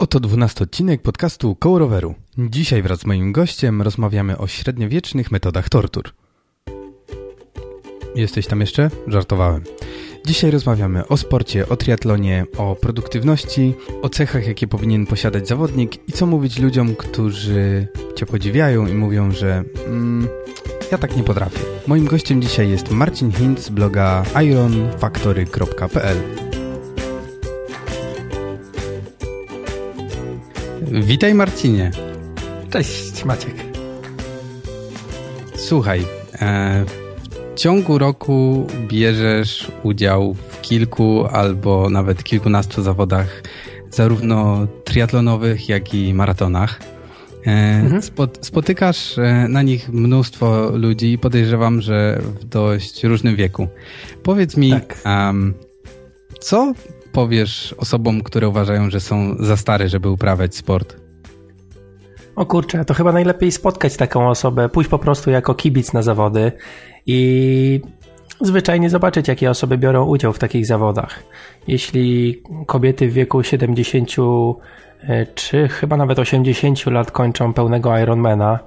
Oto dwunasty odcinek podcastu Koło Roweru. Dzisiaj wraz z moim gościem rozmawiamy o średniowiecznych metodach tortur. Jesteś tam jeszcze? Żartowałem. Dzisiaj rozmawiamy o sporcie, o triatlonie, o produktywności, o cechach, jakie powinien posiadać zawodnik i co mówić ludziom, którzy Cię podziwiają i mówią, że mm, ja tak nie potrafię. Moim gościem dzisiaj jest Marcin Hintz z bloga ironfactory.pl Witaj Marcinie. Cześć Maciek. Słuchaj, e, w ciągu roku bierzesz udział w kilku albo nawet kilkunastu zawodach, zarówno triatlonowych, jak i maratonach. E, mhm. spotykasz e, na nich mnóstwo ludzi i podejrzewam, że w dość różnym wieku. Powiedz mi, tak. um, co powiesz osobom, które uważają, że są za stare, żeby uprawiać sport? O kurczę, to chyba najlepiej spotkać taką osobę, pójść po prostu jako kibic na zawody i zwyczajnie zobaczyć, jakie osoby biorą udział w takich zawodach. Jeśli kobiety w wieku 70 czy chyba nawet 80 lat kończą pełnego Ironmana, E,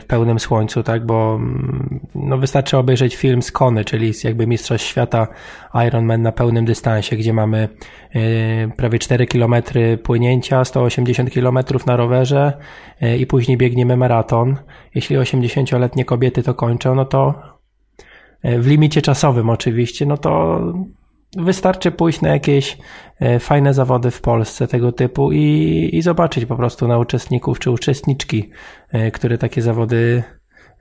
w pełnym słońcu, tak, bo mm, no wystarczy obejrzeć film z Kony, czyli jakby Mistrzostw Świata Ironman na pełnym dystansie, gdzie mamy e, prawie 4 km płynięcia, 180 km na rowerze e, i później biegniemy maraton. Jeśli 80-letnie kobiety to kończą, no to w limicie czasowym oczywiście, no to Wystarczy pójść na jakieś e, fajne zawody w Polsce tego typu i, i zobaczyć po prostu na uczestników czy uczestniczki, e, które takie zawody,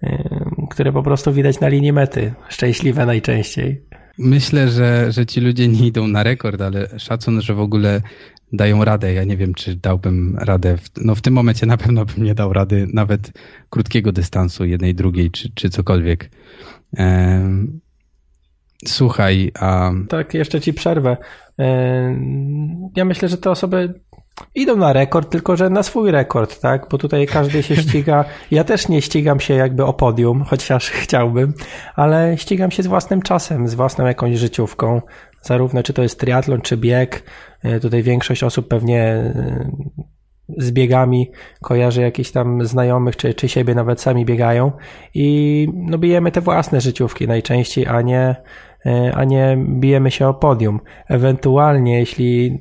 e, które po prostu widać na linii mety. Szczęśliwe najczęściej. Myślę, że, że ci ludzie nie idą na rekord, ale szacun, że w ogóle dają radę. Ja nie wiem, czy dałbym radę. W, no w tym momencie na pewno bym nie dał rady nawet krótkiego dystansu, jednej, drugiej, czy, czy cokolwiek. Słuchaj, a... Tak, jeszcze ci przerwę. E, ja myślę, że te osoby idą na rekord, tylko że na swój rekord, tak? Bo tutaj każdy się ściga. Ja też nie ścigam się jakby o podium, chociaż chciałbym, ale ścigam się z własnym czasem, z własną jakąś życiówką. Zarówno czy to jest triatlon, czy bieg. E, tutaj większość osób pewnie e, z biegami kojarzy jakichś tam znajomych, czy, czy siebie nawet sami biegają i no bijemy te własne życiówki najczęściej, a nie a nie bijemy się o podium. Ewentualnie, jeśli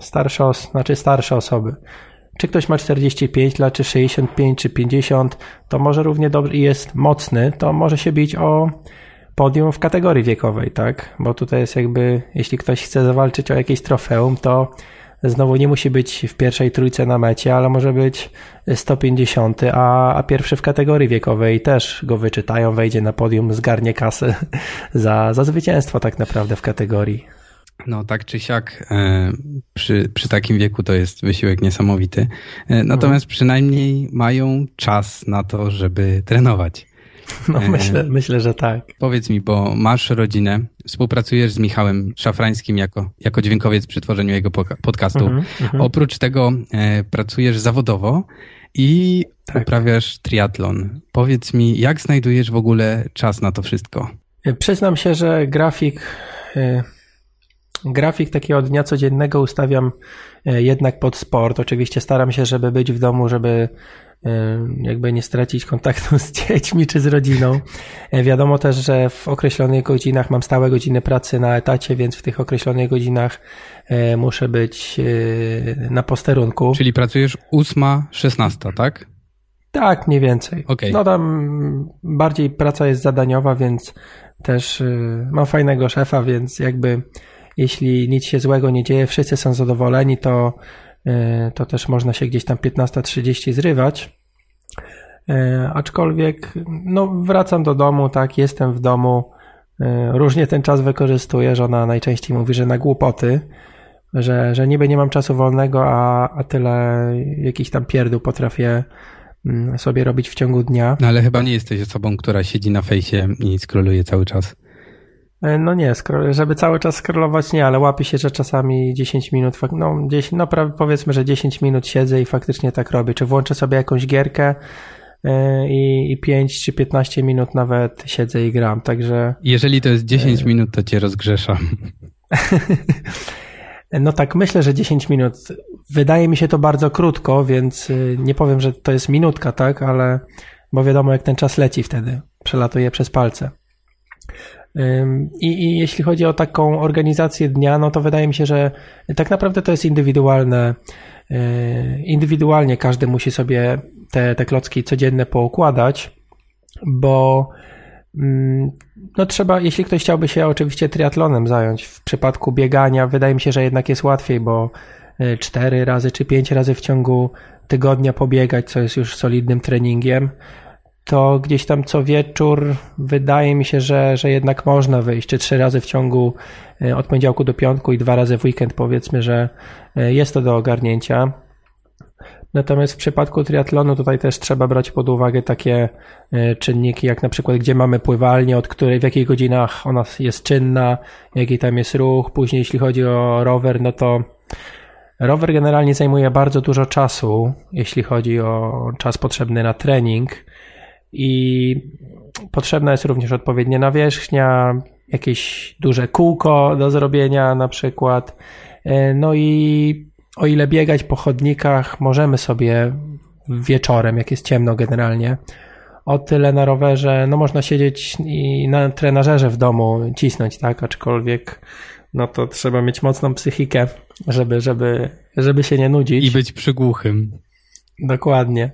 starsze, znaczy starsze osoby, czy ktoś ma 45 lat, czy 65, czy 50, to może równie dobrze i jest mocny, to może się bić o podium w kategorii wiekowej, tak? Bo tutaj jest jakby, jeśli ktoś chce zawalczyć o jakieś trofeum, to znowu nie musi być w pierwszej trójce na mecie, ale może być 150, a, a pierwszy w kategorii wiekowej też go wyczytają, wejdzie na podium, zgarnie kasę za, za zwycięstwo tak naprawdę w kategorii. No tak czy siak e, przy, przy takim wieku to jest wysiłek niesamowity. E, natomiast mhm. przynajmniej mają czas na to, żeby trenować. No myślę, myślę, że tak. Powiedz mi, bo masz rodzinę, współpracujesz z Michałem Szafrańskim jako, jako dźwiękowiec przy tworzeniu jego podcastu. Mm -hmm. Oprócz tego e, pracujesz zawodowo i tak. uprawiasz triatlon. Powiedz mi, jak znajdujesz w ogóle czas na to wszystko? E, przyznam się, że grafik, e, grafik takiego dnia codziennego ustawiam e, jednak pod sport. Oczywiście staram się, żeby być w domu, żeby jakby nie stracić kontaktu z dziećmi czy z rodziną. E, wiadomo też, że w określonych godzinach mam stałe godziny pracy na etacie, więc w tych określonych godzinach e, muszę być e, na posterunku. Czyli pracujesz 8-16, tak? Tak, mniej więcej. Okay. No tam bardziej praca jest zadaniowa, więc też mam fajnego szefa, więc jakby jeśli nic się złego nie dzieje, wszyscy są zadowoleni, to to też można się gdzieś tam 15.30 zrywać. E, aczkolwiek, no, wracam do domu, tak, jestem w domu. E, różnie ten czas wykorzystuję. Żona najczęściej mówi, że na głupoty, że, że niby nie mam czasu wolnego, a, a tyle jakichś tam pierdół potrafię mm, sobie robić w ciągu dnia. No ale chyba nie jesteś osobą, która siedzi na fejsie i skroluje cały czas. E, no nie, żeby cały czas scrollować nie, ale łapi się, że czasami 10 minut, no, 10, no powiedzmy, że 10 minut siedzę i faktycznie tak robię. Czy włączę sobie jakąś gierkę e, i, i 5 czy 15 minut nawet siedzę i gram, także... Jeżeli to jest 10 e, minut, to cię rozgrzeszam. No tak, myślę, że 10 minut. Wydaje mi się to bardzo krótko, więc nie powiem, że to jest minutka, tak, ale bo wiadomo, jak ten czas leci wtedy. Przelatuje przez palce. I, I, jeśli chodzi o taką organizację dnia, no to wydaje mi się, że tak naprawdę to jest indywidualne. Y, indywidualnie każdy musi sobie te, te klocki codzienne poukładać, bo no trzeba, jeśli ktoś chciałby się oczywiście triatlonem zająć, w przypadku biegania wydaje mi się, że jednak jest łatwiej, bo y, cztery razy czy pięć razy w ciągu tygodnia pobiegać, co jest już solidnym treningiem, to gdzieś tam co wieczór wydaje mi się, że, że jednak można wyjść, czy trzy razy w ciągu y, od poniedziałku do piątku i dwa razy w weekend powiedzmy, że jest to do ogarnięcia. Natomiast w przypadku triatlonu tutaj też trzeba brać pod uwagę takie e, czynniki, jak na przykład gdzie mamy pływalnię, od której, w jakich godzinach ona jest czynna, jaki tam jest ruch. Później jeśli chodzi o rower, no to rower generalnie zajmuje bardzo dużo czasu, jeśli chodzi o czas potrzebny na trening i potrzebna jest również odpowiednia nawierzchnia, jakieś duże kółko do zrobienia na przykład. E, no i o ile biegać po chodnikach możemy sobie wieczorem, jak jest ciemno generalnie, o tyle na rowerze, no można siedzieć i na trenażerze w domu cisnąć, tak, aczkolwiek no to trzeba mieć mocną psychikę, żeby, żeby, żeby się nie nudzić. I być przygłuchym. Dokładnie.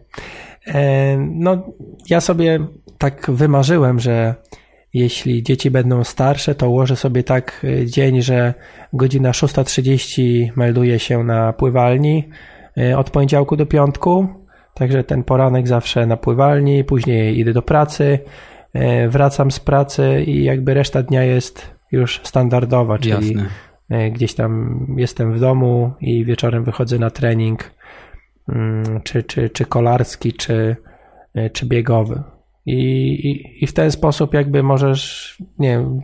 E, no, ja sobie tak wymarzyłem, że jeśli dzieci będą starsze, to ułożę sobie tak y, dzień, że godzina 6.30 melduje się na pływalni y, od poniedziałku do piątku. Także ten poranek zawsze na pływalni, później idę do pracy, wracam z pracy i jakby reszta dnia jest już standardowa, czyli Jasne. gdzieś tam jestem w domu i wieczorem wychodzę na trening, czy, czy, czy kolarski, czy, czy biegowy. I, i, I w ten sposób jakby możesz, nie wiem,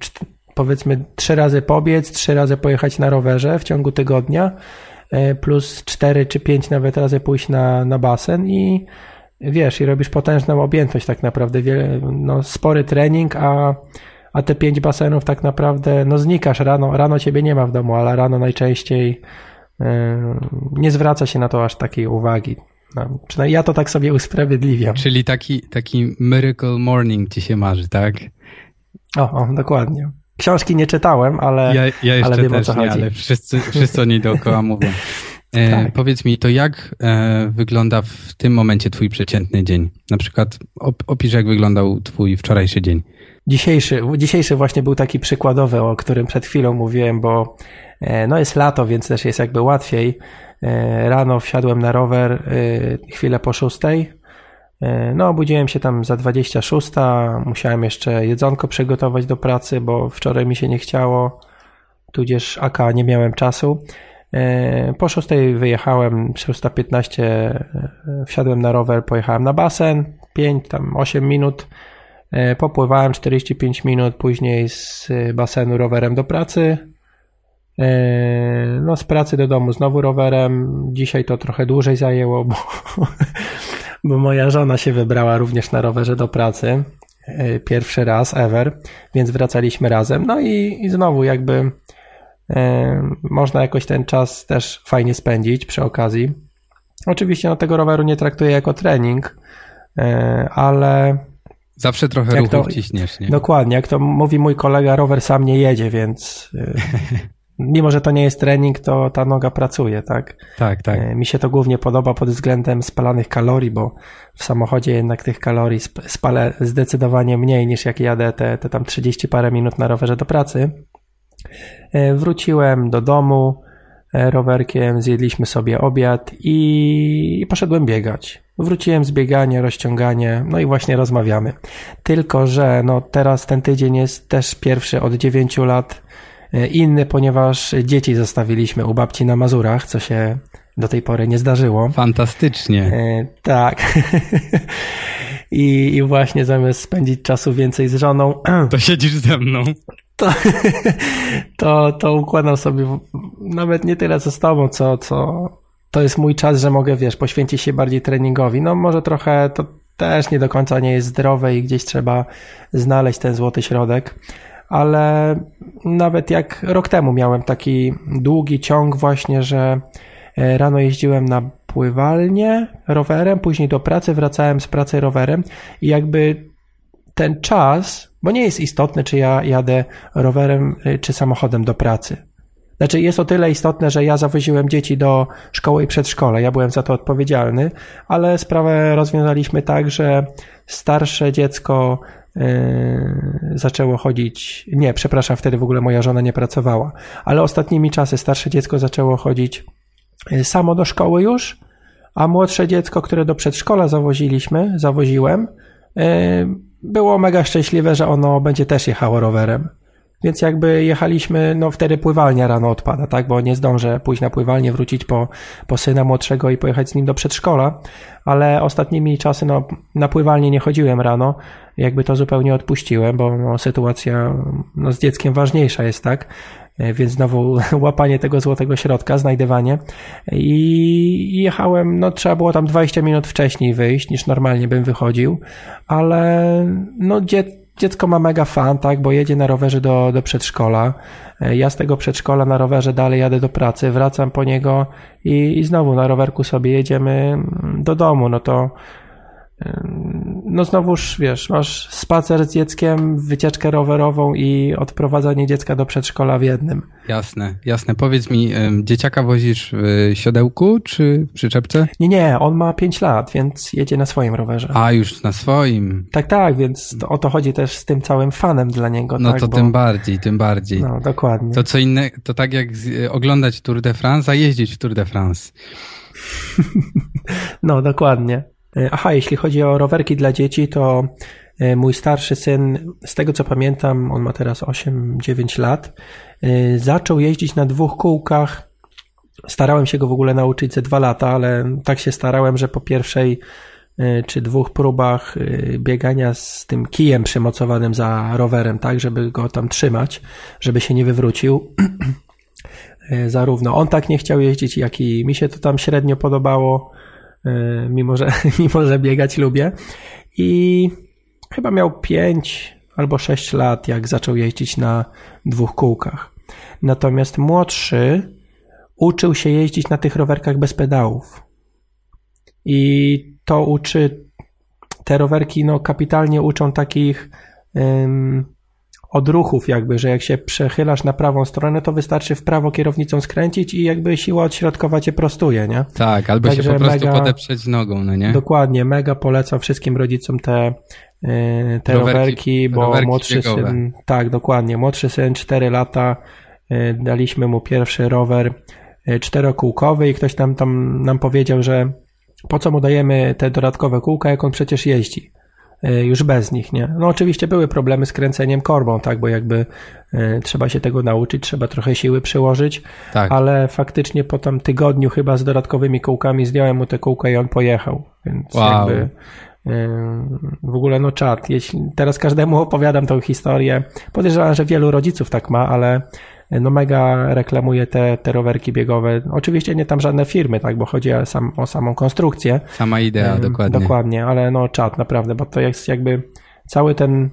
powiedzmy trzy razy pobiec, trzy razy pojechać na rowerze w ciągu tygodnia, e, plus cztery czy pięć nawet razy pójść na, na basen i wiesz, i robisz potężną objętość tak naprawdę, wiele, no, spory trening, a, a te pięć basenów tak naprawdę, no znikasz rano, rano ciebie nie ma w domu, ale rano najczęściej nie zwraca się na to aż takiej uwagi. No, przynajmniej ja to tak sobie usprawiedliwiam. Czyli taki, taki miracle morning ci się marzy, tak? O, o dokładnie. Książki nie czytałem, ale, ja, ja jeszcze ale wiem też o co nie, chodzi. ale wszyscy, wszyscy o niej dookoła mówią. E, tak. Powiedz mi, to jak e, wygląda w tym momencie twój przeciętny dzień? Na przykład op, opisz, jak wyglądał twój wczorajszy dzień. Dzisiejszy, dzisiejszy właśnie był taki przykładowy, o którym przed chwilą mówiłem, bo e, no jest lato, więc też jest jakby łatwiej. E, rano wsiadłem na rower e, chwilę po szóstej. No, obudziłem się tam za 26. Musiałem jeszcze jedzonko przygotować do pracy, bo wczoraj mi się nie chciało, tudzież AK nie miałem czasu. Po 6 wyjechałem, 6.15 wsiadłem na rower, pojechałem na basen, 5, tam 8 minut. Popływałem 45 minut, później z basenu rowerem do pracy. E, no, z pracy do domu znowu rowerem. Dzisiaj to trochę dłużej zajęło, bo, bo moja żona się wybrała również na rowerze do pracy. E, pierwszy raz ever, więc wracaliśmy razem. No i, i znowu jakby e, można jakoś ten czas też fajnie spędzić przy okazji. Oczywiście no, tego roweru nie traktuję jako trening, e, ale Zawsze trochę ruchu to, wciśniesz, nie? Dokładnie, jak to mówi mój kolega, rower sam nie jedzie, więc e, mimo że to nie jest trening, to ta noga pracuje, tak? Tak, tak. E, mi się to głównie podoba pod względem spalanych kalorii, bo w samochodzie jednak tych kalorii spalę zdecydowanie mniej niż jak jadę te, te tam 30 parę minut na rowerze do pracy. E, wróciłem do domu rowerkiem, zjedliśmy sobie obiad i poszedłem biegać. Wróciłem z biegania, rozciąganie, no i właśnie rozmawiamy. Tylko, że no teraz ten tydzień jest też pierwszy od 9 lat E, inny, ponieważ dzieci zostawiliśmy u babci na Mazurach, co się do tej pory nie zdarzyło. Fantastycznie. E, tak. I, I właśnie zamiast spędzić czasu więcej z żoną. To siedzisz ze mną. To, to, to układam sobie nawet nie tyle co z tobą, co, co to jest mój czas, że mogę, wiesz, poświęcić się bardziej treningowi. No może trochę to też nie do końca nie jest zdrowe i gdzieś trzeba znaleźć ten złoty środek ale nawet jak rok temu miałem taki długi ciąg właśnie, że e, rano jeździłem na pływalnię rowerem, później do pracy, wracałem z pracy rowerem i jakby ten czas, bo nie jest istotne, czy ja jadę rowerem, y, czy samochodem do pracy. Znaczy, jest o tyle istotne, że ja zawoziłem dzieci do szkoły i przedszkola. Ja byłem za to odpowiedzialny, ale sprawę rozwiązaliśmy tak, że starsze dziecko yy, zaczęło chodzić. Nie, przepraszam, wtedy w ogóle moja żona nie pracowała, ale ostatnimi czasy starsze dziecko zaczęło chodzić y, samo do szkoły już, a młodsze dziecko, które do przedszkola zawoziliśmy, zawoziłem, yy, było mega szczęśliwe, że ono będzie też jechało rowerem. Więc jakby jechaliśmy, no wtedy pływalnia rano odpada, tak? Bo nie zdążę pójść na pływalnię, wrócić po, po syna młodszego i pojechać z nim do przedszkola, ale ostatnimi czasy, no na pływalnię nie chodziłem rano, jakby to zupełnie odpuściłem, bo no, sytuacja no, z dzieckiem ważniejsza jest, tak? E, więc znowu łapanie tego złotego środka, znajdywanie. I jechałem, no trzeba było tam 20 minut wcześniej wyjść, niż normalnie bym wychodził, ale no dziecko ma mega fan, tak, bo jedzie na rowerze do, do przedszkola. E, ja z tego przedszkola na rowerze dalej jadę do pracy, wracam po niego i, i znowu na rowerku sobie jedziemy do domu. No to no znowuż, wiesz, masz spacer z dzieckiem, wycieczkę rowerową i odprowadzanie dziecka do przedszkola w jednym. Jasne, jasne. Powiedz mi, dzieciaka wozisz w siodełku czy w przyczepce? Nie, nie, on ma 5 lat, więc jedzie na swoim rowerze. A, już na swoim. Tak, tak, więc to, o to chodzi też z tym całym fanem dla niego. No tak, to bo... tym bardziej, tym bardziej. No, dokładnie. To co inne, to tak jak oglądać Tour de France, a jeździć w Tour de France. no, dokładnie. E, aha, jeśli chodzi o rowerki dla dzieci, to e, mój starszy syn, z tego co pamiętam, on ma teraz 8-9 lat, e, zaczął jeździć na dwóch kółkach. Starałem się go w ogóle nauczyć ze dwa lata, ale tak się starałem, że po pierwszej czy dwóch próbach biegania z tym kijem przymocowanym za rowerem, tak, żeby go tam trzymać, żeby się nie wywrócił. Zarówno on tak nie chciał jeździć, jak i mi się to tam średnio podobało. E, mimo że, mimo że biegać lubię. I chyba miał 5 albo 6 lat, jak zaczął jeździć na dwóch kółkach. Natomiast młodszy uczył się jeździć na tych rowerkach bez pedałów. I to uczy, te rowerki no, kapitalnie uczą takich um, odruchów jakby, że jak się przechylasz na prawą stronę, to wystarczy w prawo kierownicą skręcić i jakby siła odśrodkowa cię prostuje, nie? Tak, albo Także się po prostu mega, podeprzeć nogą, no nie? Dokładnie, mega polecam wszystkim rodzicom te, e, te rowerki, rowerki bo rowerki młodszy biegowe. syn, tak, dokładnie, młodszy syn 4 lata, e, daliśmy mu pierwszy rower e, czterokółkowy i ktoś nam tam nam powiedział, że po co mu dajemy te dodatkowe kółka, jak on przecież jeździ. E, już bez nich, nie? No oczywiście były problemy z kręceniem korbą, tak, bo jakby y, trzeba się tego nauczyć, trzeba trochę siły przyłożyć, tak. ale faktycznie po tam tygodniu chyba z dodatkowymi kółkami zdjąłem mu te kółka i on pojechał, więc wow. jakby y, w ogóle no czat, jeśli teraz każdemu opowiadam tą historię, podejrzewam, że wielu rodziców tak ma, ale no mega reklamuje te, te rowerki biegowe. Oczywiście nie tam żadne firmy, tak, bo chodzi o, sam, o samą konstrukcję. Sama idea, um, dokładnie. Dokładnie, ale no czat naprawdę, bo to jest jakby cały ten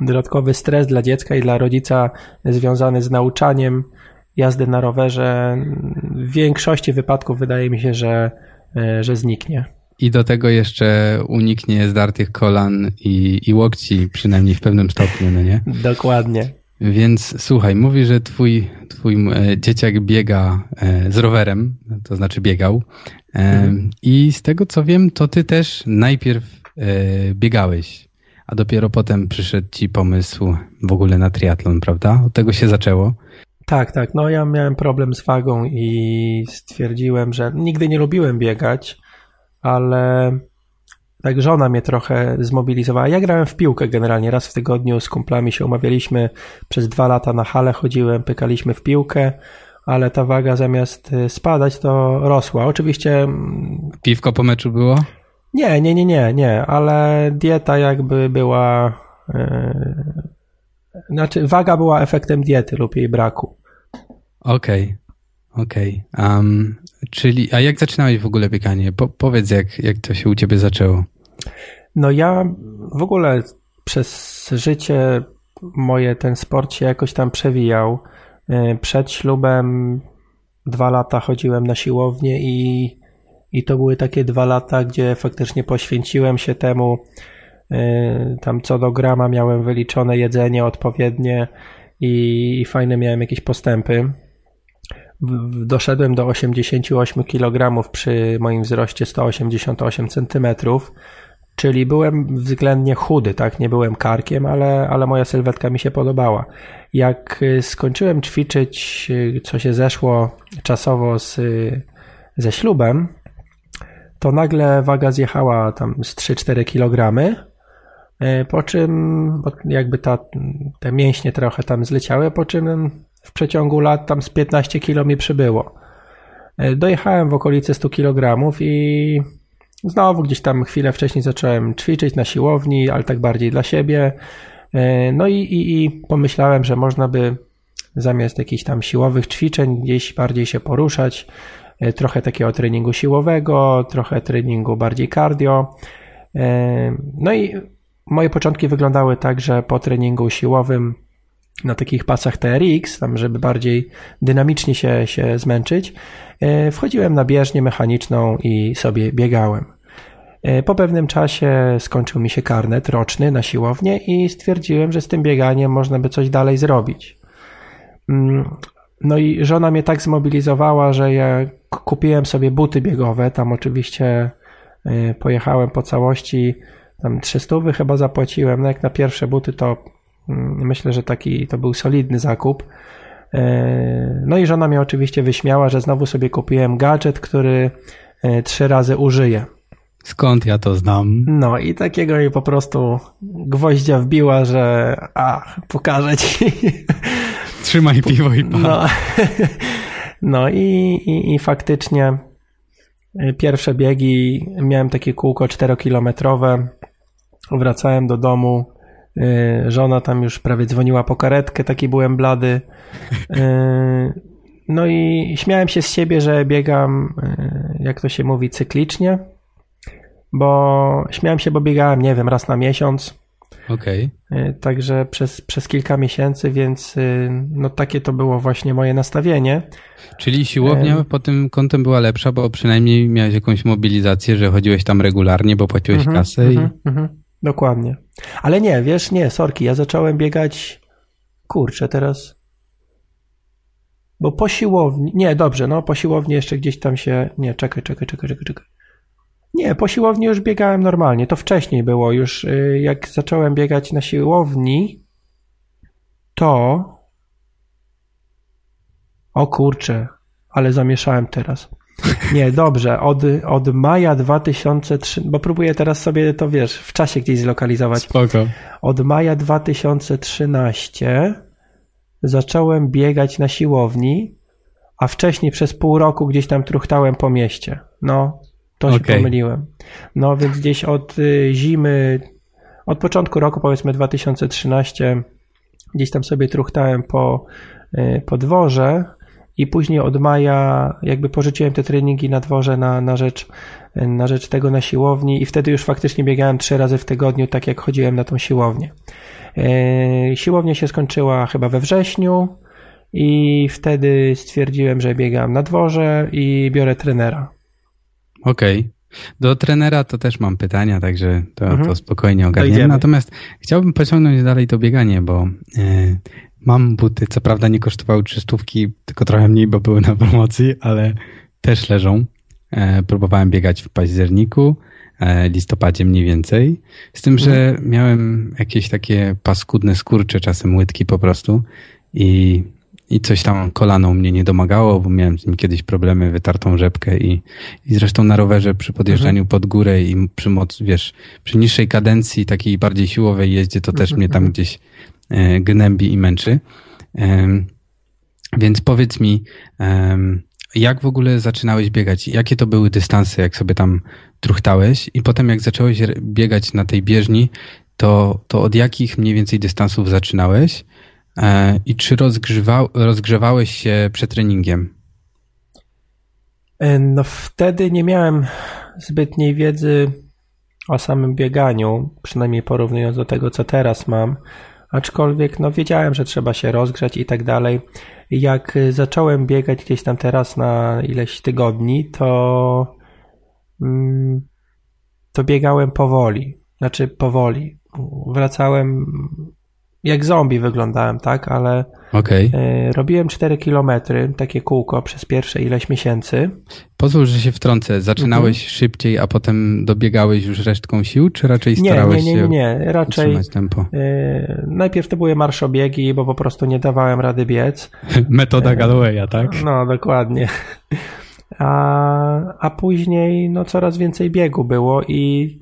dodatkowy stres dla dziecka i dla rodzica związany z nauczaniem jazdy na rowerze w większości wypadków wydaje mi się, że, e, że zniknie. I do tego jeszcze uniknie zdartych kolan i, i łokci, przynajmniej w pewnym stopniu, no nie? Dokładnie. Więc słuchaj, mówi, że twój, twój e, dzieciak biega e, z rowerem, to znaczy biegał. E, mhm. I z tego co wiem, to ty też najpierw biegałeś, a dopiero potem przyszedł ci pomysł w ogóle na triatlon, prawda? Od tego się zaczęło. Tak, tak. No ja miałem problem z wagą i stwierdziłem, że nigdy nie lubiłem biegać, ale tak żona mnie trochę zmobilizowała. Ja grałem w piłkę generalnie raz w tygodniu z kumplami się umawialiśmy. Przez dwa lata na hale chodziłem, pykaliśmy w piłkę, ale ta waga zamiast y, spadać to rosła. Oczywiście. Mm, Piwko po meczu było? Nie, nie, nie, nie, nie, ale dieta jakby była. Yy, znaczy, waga była efektem diety lub jej braku. Okej. Okay. Okej. Okay. Um, czyli, a jak zaczynałeś w ogóle bieganie? Po, powiedz, jak, jak to się u ciebie zaczęło. No ja w ogóle przez życie moje ten sport się jakoś tam przewijał. E, przed ślubem dwa lata chodziłem na siłownię i, i to były takie dwa lata, gdzie faktycznie poświęciłem się temu. E, tam co do grama miałem wyliczone jedzenie odpowiednie i, i fajne miałem jakieś postępy. Doszedłem do 88 kg przy moim wzroście 188 cm, czyli byłem względnie chudy, tak? Nie byłem karkiem, ale, ale moja sylwetka mi się podobała. Jak y, skończyłem ćwiczyć, y, co się zeszło czasowo z, ze ślubem, to nagle waga zjechała tam z 3-4 kg, y, po czym jakby ta, te mięśnie trochę tam zleciały, po czym w przeciągu lat tam z 15 kg mi przybyło. Dojechałem w okolice 100 kg i znowu gdzieś tam chwilę wcześniej zacząłem ćwiczyć na siłowni, ale tak bardziej dla siebie. E, no i, i, i pomyślałem, że można by zamiast jakichś tam siłowych ćwiczeń gdzieś bardziej się poruszać, e, trochę takiego treningu siłowego, trochę treningu bardziej cardio. No i moje początki wyglądały tak, że po treningu siłowym na takich pasach TRX, tam żeby bardziej dynamicznie się, się zmęczyć, e, wchodziłem na bieżnię mechaniczną i sobie biegałem. E, po pewnym czasie skończył mi się karnet roczny na siłownię i stwierdziłem, że z tym bieganiem można by coś dalej zrobić. Mm, no i żona mnie tak zmobilizowała, że ja kupiłem sobie buty biegowe. Tam oczywiście e, pojechałem po całości, tam 300 chyba zapłaciłem. No jak na pierwsze buty to myślę, że taki to był solidny zakup. E, no i żona mnie oczywiście wyśmiała, że znowu sobie kupiłem gadżet, który e, trzy razy użyję. Skąd ja to znam? No i takiego mi po prostu gwoździa wbiła, że a, pokażę ci. Trzymaj piwo i pan. No, no i, i, i faktycznie e, pierwsze biegi miałem takie kółko czterokilometrowe. Wracałem do domu, żona tam już prawie dzwoniła po karetkę, taki byłem blady. Y, no i śmiałem się z siebie, że biegam, y, jak to się mówi, cyklicznie, bo śmiałem się, bo biegałem, nie wiem, raz na miesiąc. Okej. Okay. Także przez, przez kilka miesięcy, więc no takie to było właśnie moje nastawienie. Czyli siłownia pod tym kątem była lepsza, bo przynajmniej miałeś jakąś mobilizację, że chodziłeś tam regularnie, bo płaciłeś mm -hmm, kasę mm -hmm, i... Mm -hmm. Dokładnie. Ale nie, wiesz, nie, sorki, ja zacząłem biegać, kurczę, teraz, bo po siłowni, nie, dobrze, no po siłowni jeszcze gdzieś tam się, nie, czekaj, czekaj, czekaj, czekaj, czekaj. Nie, po siłowni już biegałem normalnie, to wcześniej było już, y, jak zacząłem biegać na siłowni, to, o kurczę, ale zamieszałem teraz. Nie, dobrze. Od, od maja 2003, bo próbuję teraz sobie to, wiesz, w czasie gdzieś zlokalizować. Spoko. Od maja 2013 zacząłem biegać na siłowni, a wcześniej przez pół roku gdzieś tam truchtałem po mieście. No, to się okay. pomyliłem. No, więc gdzieś od y, zimy, od początku roku, powiedzmy 2013, gdzieś tam sobie truchtałem po, y, po dworze, i później od maja jakby pożyczyłem te treningi na dworze na, na, rzecz, na rzecz tego na siłowni i wtedy już faktycznie biegałem trzy razy w tygodniu, tak jak chodziłem na tą siłownię. E, siłownia się skończyła chyba we wrześniu i wtedy stwierdziłem, że biegam na dworze i biorę trenera. Okej. Okay. Do trenera to też mam pytania, także to, mhm. to spokojnie ogarniemy. Natomiast chciałbym pociągnąć dalej to bieganie, bo yy, Mam buty, co prawda nie kosztowały 300, tylko trochę mniej, bo były na promocji, ale też leżą. E, próbowałem biegać w październiku, e, listopadzie mniej więcej. Z tym, że mhm. miałem jakieś takie paskudne skurcze, czasem łydki po prostu i, i coś tam kolaną mnie nie domagało, bo miałem z nim kiedyś problemy, wytartą rzepkę i, i zresztą na rowerze przy podjeżdżaniu mhm. pod górę i przy moc, wiesz, przy niższej kadencji, takiej bardziej siłowej jeździe, to też mhm. mnie tam gdzieś E, gnębi i męczy. Więc powiedz mi, jak w ogóle zaczynałeś biegać? Jakie to były dystanse, jak sobie tam truchtałeś? I potem jak zacząłeś biegać na tej bieżni, to, to od jakich mniej więcej dystansów zaczynałeś? E, I czy rozgrzewa, rozgrzewałeś się przed treningiem? E, no wtedy nie miałem zbytniej wiedzy o samym bieganiu, przynajmniej porównując do tego, co teraz mam aczkolwiek no wiedziałem, że trzeba się rozgrzać i tak dalej. Jak zacząłem biegać gdzieś tam teraz na ileś tygodni, to mm, to biegałem powoli, znaczy powoli. Wracałem jak zombie wyglądałem, tak, ale okay. E, robiłem 4 kilometry, takie kółko przez pierwsze ileś miesięcy. Pozwól, że się wtrącę. Zaczynałeś mhm. szybciej, a potem dobiegałeś już resztką sił, czy raczej starałeś nie, nie, nie, nie, nie. raczej tempo? Yy, najpierw to były marszobiegi, bo po prostu nie dawałem rady biec. Metoda Gallowaya, tak? No, dokładnie. A, a później no coraz więcej biegu było i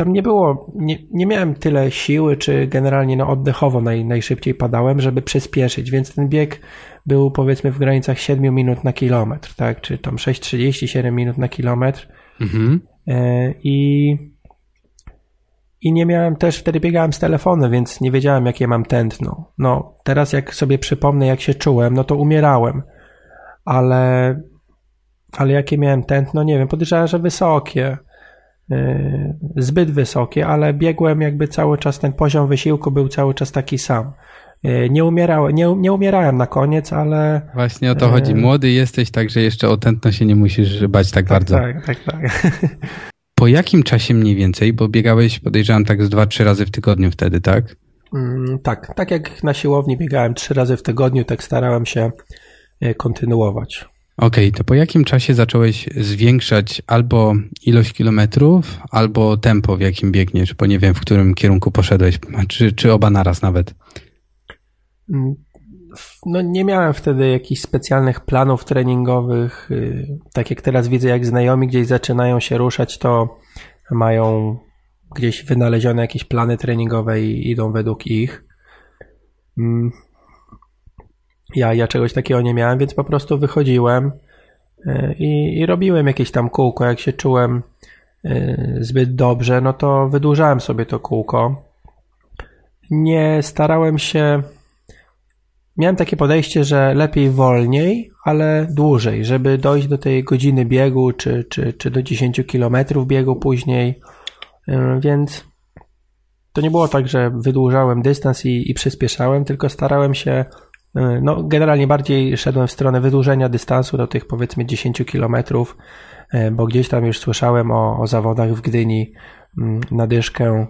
tam nie było, nie, nie miałem tyle siły, czy generalnie no oddechowo naj, najszybciej padałem, żeby przyspieszyć, więc ten bieg był powiedzmy w granicach 7 minut na kilometr, tak, czy tam 6,37 minut na kilometr. Mhm. E, I i nie miałem też, wtedy biegałem z telefonem, więc nie wiedziałem, jakie mam tętno. No, teraz jak sobie przypomnę, jak się czułem, no to umierałem. Ale, ale jakie miałem tętno, nie wiem, podejrzewam, że wysokie. Y, zbyt wysokie, ale biegłem jakby cały czas, ten poziom wysiłku był cały czas taki sam. Y, nie, umierałem, nie, nie umierałem na koniec, ale... Właśnie o to chodzi. Y, Młody jesteś, także jeszcze o tętno się nie musisz bać tak, tak bardzo. Tak, tak, tak. Po jakim czasie mniej więcej? Bo biegałeś, podejrzewam, tak z dwa, trzy razy w tygodniu wtedy, tak? Mm, tak, tak jak na siłowni biegałem trzy razy w tygodniu, tak starałem się kontynuować. Okej, okay, to po jakim czasie zacząłeś zwiększać albo ilość kilometrów, albo tempo, w jakim biegniesz, bo nie wiem, w którym kierunku poszedłeś, czy, czy oba naraz nawet? Mm, no nie miałem wtedy jakichś specjalnych planów treningowych. Y, tak jak teraz widzę, jak znajomi gdzieś zaczynają się ruszać, to mają gdzieś wynalezione jakieś plany treningowe i idą według ich. Ja, ja czegoś takiego nie miałem, więc po prostu wychodziłem e, i, i robiłem jakieś tam kółko. Jak się czułem e, zbyt dobrze, no to wydłużałem sobie to kółko. Nie starałem się. Miałem takie podejście, że lepiej wolniej, ale dłużej, żeby dojść do tej godziny biegu, czy, czy, czy do 10 kilometrów biegu później. E, więc to nie było tak, że wydłużałem dystans i, i przyspieszałem, tylko starałem się no, generalnie bardziej szedłem w stronę wydłużenia dystansu do tych powiedzmy 10 kilometrów, e, bo gdzieś tam już słyszałem o, o zawodach w Gdyni mm, na dyszkę,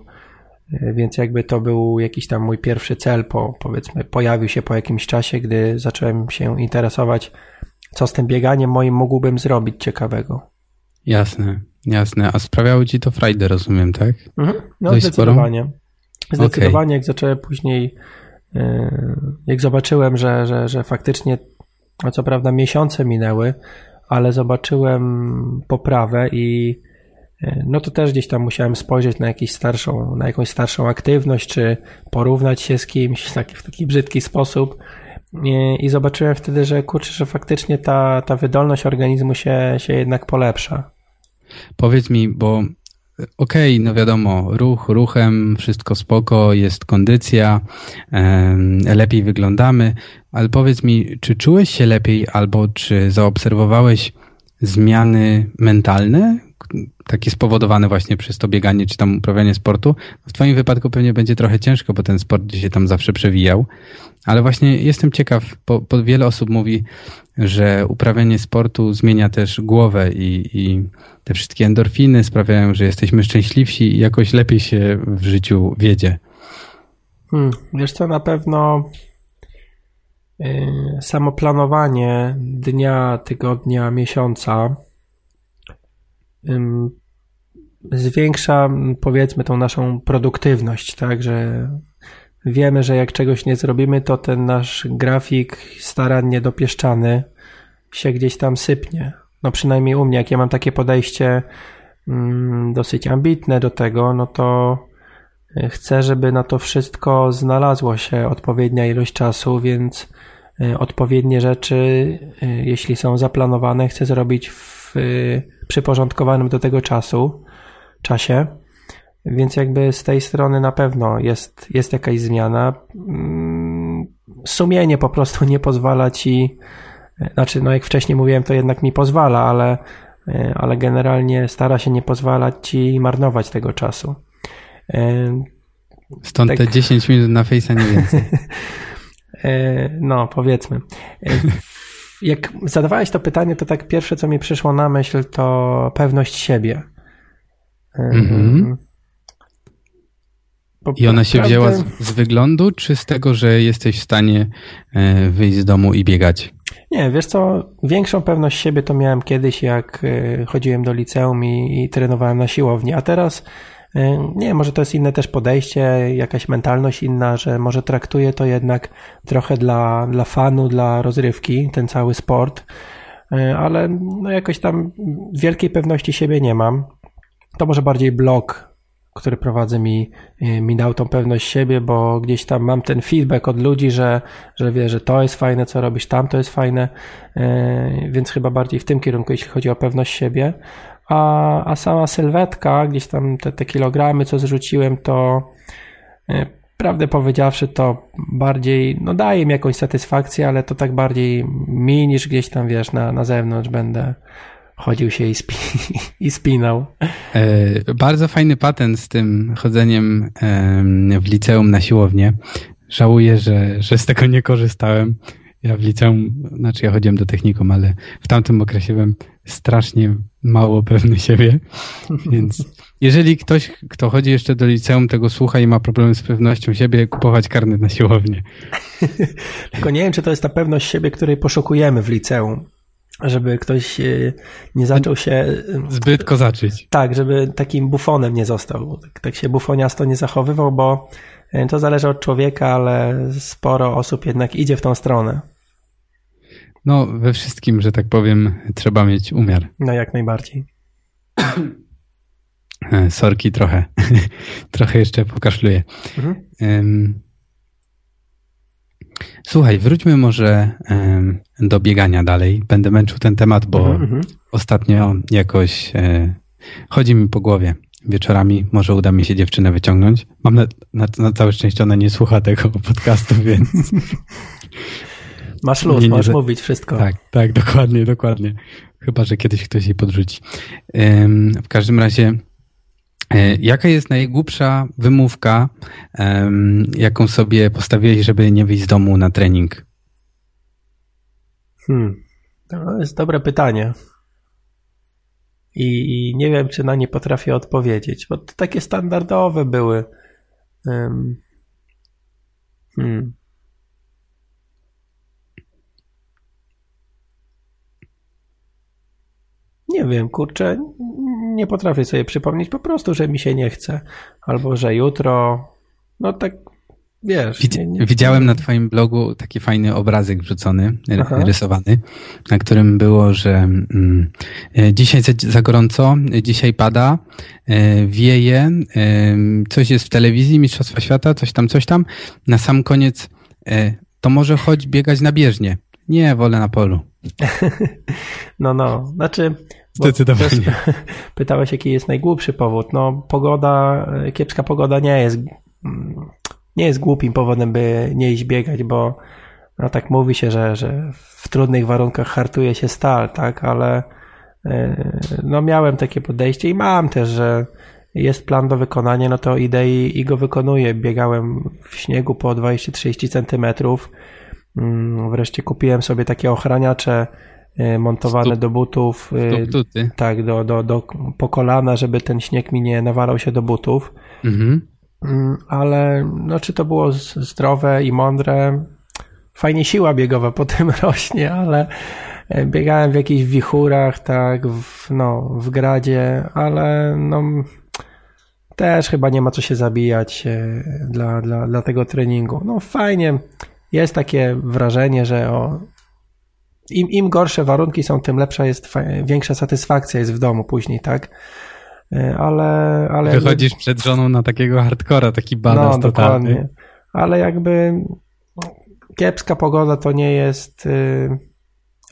e, więc jakby to był jakiś tam mój pierwszy cel, po, powiedzmy, pojawił się po jakimś czasie, gdy zacząłem się interesować, co z tym bieganiem moim mógłbym zrobić ciekawego. Jasne, jasne. A sprawiało ci to frajdę, rozumiem, tak? Mhm. No, Dość zdecydowanie. Sporo? Zdecydowanie, okay. jak zacząłem później jak zobaczyłem, że, że, że faktycznie, no co prawda miesiące minęły, ale zobaczyłem poprawę i yy, no to też gdzieś tam musiałem spojrzeć na jakąś starszą, na jakąś starszą aktywność, czy porównać się z kimś taki, w taki brzydki sposób. I, i zobaczyłem wtedy, że kurczę, że faktycznie ta, ta wydolność organizmu się, się jednak polepsza. Powiedz mi, bo okej, okay, no wiadomo, ruch ruchem, wszystko spoko, jest kondycja, lepiej wyglądamy, ale powiedz mi, czy czułeś się lepiej albo czy zaobserwowałeś zmiany mentalne, takie spowodowane właśnie przez to bieganie czy tam uprawianie sportu? W twoim wypadku pewnie będzie trochę ciężko, bo ten sport się tam zawsze przewijał, ale właśnie jestem ciekaw, bo, bo wiele osób mówi, że uprawianie sportu zmienia też głowę i, i te wszystkie endorfiny sprawiają, że jesteśmy szczęśliwsi i jakoś lepiej się w życiu wiedzie. Hmm, wiesz co, na pewno yy, samo planowanie dnia, tygodnia, miesiąca zwiększa powiedzmy tą naszą produktywność, tak, że wiemy, że jak czegoś nie zrobimy, to ten nasz grafik starannie dopieszczany się gdzieś tam sypnie. No przynajmniej u mnie, jak ja mam takie podejście mm, dosyć ambitne do tego, no to e, chcę, żeby na to wszystko znalazło się odpowiednia ilość czasu, więc e, odpowiednie rzeczy, e, jeśli są zaplanowane, chcę zrobić w przyporządkowanym do tego czasu, czasie. Więc jakby z tej strony na pewno jest, jest jakaś zmiana. Mm, sumienie po prostu nie pozwala ci, znaczy, no jak wcześniej mówiłem, to jednak mi pozwala, ale, ale generalnie stara się nie pozwalać ci marnować tego czasu. Stąd tak... te 10 minut na Face'a nie więcej. no, powiedzmy. Jak zadawałeś to pytanie, to tak pierwsze, co mi przyszło na myśl, to pewność siebie. Mhm. I ona się wzięła z, z, wyglądu, czy z tego, że jesteś w stanie e, wyjść z domu i biegać? Nie, wiesz co, większą pewność siebie to miałem kiedyś, jak e, chodziłem do liceum i, i trenowałem na siłowni, a teraz nie, może to jest inne też podejście, jakaś mentalność inna, że może traktuję to jednak trochę dla, dla fanu, dla rozrywki, ten cały sport, ale no jakoś tam wielkiej pewności siebie nie mam. To może bardziej blog który prowadzę mi, y, mi dał tą pewność siebie, bo gdzieś tam mam ten feedback od ludzi, że, że wie, że to jest fajne, co robisz, tam to jest fajne, y, więc chyba bardziej w tym kierunku, jeśli chodzi o pewność siebie. A, a sama sylwetka, gdzieś tam te, te kilogramy, co zrzuciłem, to y, prawdę powiedziawszy, to bardziej, no daje mi jakąś satysfakcję, ale to tak bardziej mi niż gdzieś tam, wiesz, na, na zewnątrz będę, chodził się i, spi i spinał. E, bardzo fajny patent z tym chodzeniem e, w liceum na siłownię. Żałuję, że, że z tego nie korzystałem. Ja w liceum, znaczy ja chodziłem do technikum, ale w tamtym okresie byłem strasznie mało pewny siebie. Więc jeżeli ktoś, kto chodzi jeszcze do liceum, tego słucha i ma problemy z pewnością siebie, kupować karnet na siłownię. Tylko nie wiem, czy to jest ta pewność siebie, której poszukujemy w liceum żeby ktoś e, nie zaczął się... E, Zbyt kozaczyć. Tak, żeby takim bufonem nie został. Tak, tak się bufoniasto nie zachowywał, bo e, to zależy od człowieka, ale sporo osób jednak idzie w tą stronę. No, we wszystkim, że tak powiem, trzeba mieć umiar. No, jak najbardziej. Sorki trochę. trochę jeszcze pokaszluję. Mhm. Um, Słuchaj, wróćmy może do biegania dalej. Będę męczył ten temat, bo mhm, mhm. ostatnio jakoś e, chodzi mi po głowie. Wieczorami może uda mi się dziewczynę wyciągnąć. Mam na, na, na całe szczęście ona nie słucha tego podcastu, więc... Masz luz, nie, nie, możesz mówić wszystko. Tak, tak, dokładnie, dokładnie. Chyba, że kiedyś ktoś jej podrzuci. W każdym razie E, jaka jest najgłupsza wymówka, jaką sobie postawiłeś, żeby nie wyjść z domu na trening? Hmm. To jest dobre pytanie. I, I, nie wiem, czy na nie potrafię odpowiedzieć, bo to takie standardowe były. Hmm. Nie wiem, kurczę, nie potrafię sobie przypomnieć po prostu, że mi się nie chce. Albo że jutro, no tak Wiesz, nie, nie, Widziałem na twoim blogu taki fajny obrazek wrzucony, Aha. rysowany, na którym było, że mm, e, dzisiaj za, gorąco, dzisiaj pada, e, wieje, e, coś jest w telewizji, Mistrzostwa Świata, coś tam, coś tam. Na sam koniec e, to może chodź biegać na bieżnie. Nie, wolę na polu. no, no. Znaczy, Zdecydowanie. Pytałeś, jaki jest najgłupszy powód. No, pogoda, kiepska pogoda nie jest, nie jest głupim powodem, by nie iść biegać, bo no tak mówi się, że, że w trudnych warunkach hartuje się stal, tak, ale e, no miałem takie podejście i mam też, że jest plan do wykonania, no to idę i, i go wykonuję. Biegałem w śniegu po 20-30 centymetrów. Mm, wreszcie kupiłem sobie takie ochraniacze E, montowane Stup, do butów. E, tak, do, do, do, po kolana, żeby ten śnieg mi nie nawalał się do butów. Mhm. Mm, ale no, czy to było zdrowe i mądre? Fajnie siła biegowa po tym rośnie, ale e, biegałem w jakichś wichurach, tak, w, no, w gradzie, ale no, też chyba nie ma co się zabijać dla, dla, dla tego treningu. No fajnie, jest takie wrażenie, że o, im, im gorsze warunki są, tym lepsza jest, większa satysfakcja jest w domu później, tak? E, ale, ale Wychodzisz jakby... przed żoną na takiego hardcora, taki badass no, totalny. Dokładnie. Ale jakby kiepska pogoda to nie jest y,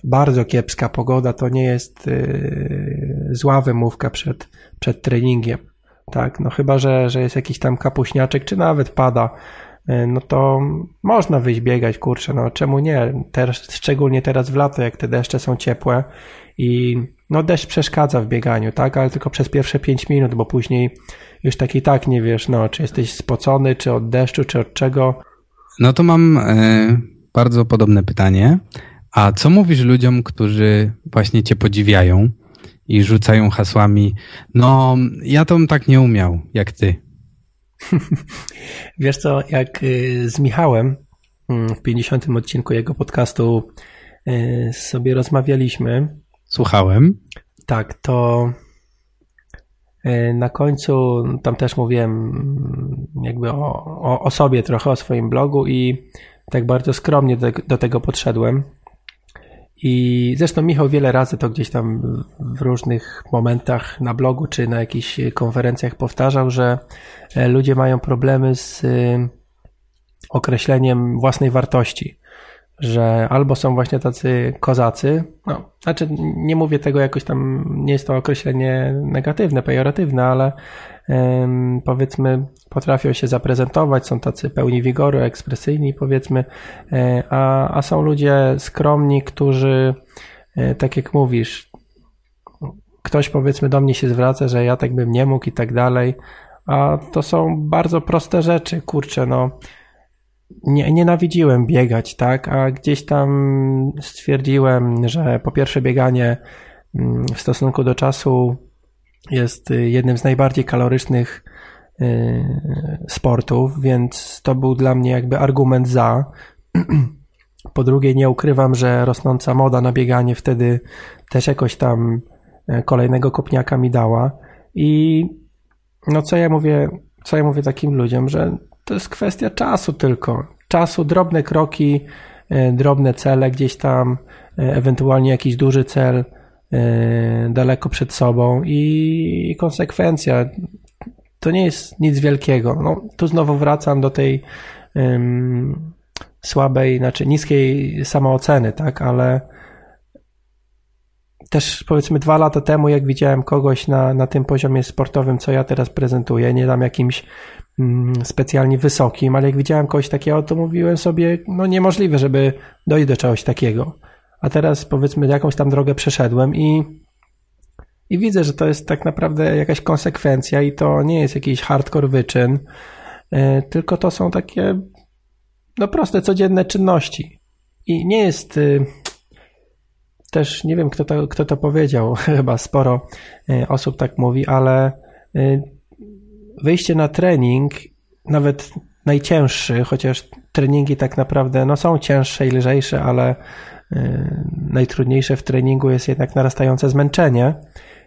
bardzo kiepska pogoda to nie jest y, zła wymówka przed, przed treningiem. Tak, no chyba, że, że jest jakiś tam kapuśniaczek, czy nawet pada no to można wyjść biegać, kurczę, no czemu nie? Teraz, szczególnie teraz w lato, jak te deszcze są ciepłe i no deszcz przeszkadza w bieganiu, tak, ale tylko przez pierwsze 5 minut, bo później już tak i tak nie wiesz, no, czy jesteś spocony, czy od deszczu, czy od czego. No to mam e, bardzo podobne pytanie. A co mówisz ludziom, którzy właśnie cię podziwiają i rzucają hasłami, no ja to tak nie umiał, jak ty? Wiesz co, jak y, z Michałem mm, w 50. odcinku jego podcastu y, sobie rozmawialiśmy. Słuchałem. Tak, to y, na końcu tam też mówiłem mm, jakby o, o, o sobie trochę, o swoim blogu i tak bardzo skromnie do, do tego podszedłem. I zresztą Michał wiele razy to gdzieś tam w różnych momentach na blogu czy na jakichś konferencjach powtarzał, że e, ludzie mają problemy z e, określeniem własnej wartości. Że albo są właśnie tacy kozacy, no, znaczy nie mówię tego jakoś tam, nie jest to określenie negatywne, pejoratywne, ale powiedzmy potrafią się zaprezentować, są tacy pełni wigoru, ekspresyjni powiedzmy, e, a, a są ludzie skromni, którzy e, tak jak mówisz, ktoś powiedzmy do mnie się zwraca, że ja tak bym nie mógł i tak dalej, a to są bardzo proste rzeczy, kurczę, no nie, nienawidziłem biegać, tak, a gdzieś tam stwierdziłem, że po pierwsze bieganie mm, w stosunku do czasu jest y, jednym z najbardziej kalorycznych y, sportów, więc to był dla mnie jakby argument za. Po drugie, nie ukrywam, że rosnąca moda na bieganie wtedy też jakoś tam e, kolejnego kopniaka mi dała. I no co ja mówię, co ja mówię takim ludziom, że to jest kwestia czasu tylko. Czasu, drobne kroki, e, drobne cele gdzieś tam, e, ewentualnie jakiś duży cel E, daleko przed sobą i konsekwencja to nie jest nic wielkiego. No, tu znowu wracam do tej um, słabej, znaczy niskiej samooceny, tak, ale też powiedzmy dwa lata temu, jak widziałem kogoś na, na tym poziomie sportowym, co ja teraz prezentuję, nie dam jakimś mm, specjalnie wysokim, ale jak widziałem kogoś takiego, to mówiłem sobie, no niemożliwe, żeby dojść do czegoś takiego a teraz powiedzmy jakąś tam drogę przeszedłem i, i widzę, że to jest tak naprawdę jakaś konsekwencja i to nie jest jakiś hardcore wyczyn, e, tylko to są takie no proste, codzienne czynności. I nie jest y, też, nie wiem kto to, kto to powiedział, chyba sporo e, osób tak mówi, ale y, wyjście na trening, nawet najcięższy, chociaż treningi tak naprawdę no, są cięższe i lżejsze, ale E, najtrudniejsze w treningu jest jednak narastające zmęczenie.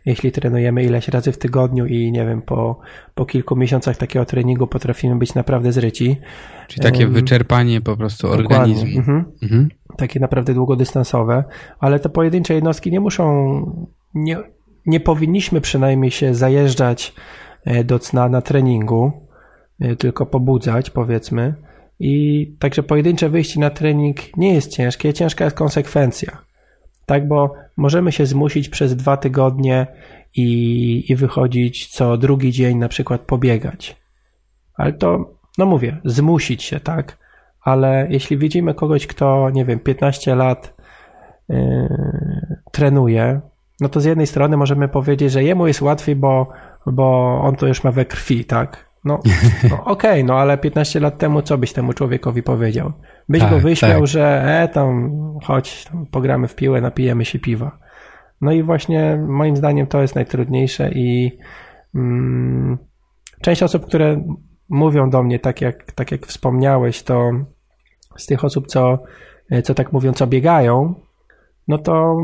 Jeśli trenujemy ileś razy w tygodniu i nie wiem, po, po kilku miesiącach takiego treningu potrafimy być naprawdę zryci. Czyli takie um, wyczerpanie po prostu organizmu. Mhm. Mhm. Takie naprawdę długodystansowe, ale te pojedyncze jednostki nie muszą, nie, nie powinniśmy przynajmniej się zajeżdżać e, do cna na treningu, e, tylko pobudzać, powiedzmy. I także pojedyncze wyjście na trening nie jest ciężkie, ciężka jest konsekwencja. Tak, bo możemy się zmusić przez dwa tygodnie i, i wychodzić co drugi dzień na przykład pobiegać. Ale to, no mówię, zmusić się, tak? Ale jeśli widzimy kogoś, kto, nie wiem, 15 lat yy, trenuje, no to z jednej strony możemy powiedzieć, że jemu jest łatwiej, bo, bo on to już ma we krwi, tak? No, no okej, okay, no ale 15 lat temu co byś temu człowiekowi powiedział? Byś tak, go wyśmiał, tak. że e, tam chodź, tam pogramy w piłę, napijemy się piwa. No i właśnie moim zdaniem to jest najtrudniejsze i mm, część osób, które mówią do mnie, tak jak, tak jak wspomniałeś, to z tych osób, co, co tak mówią, co biegają, no to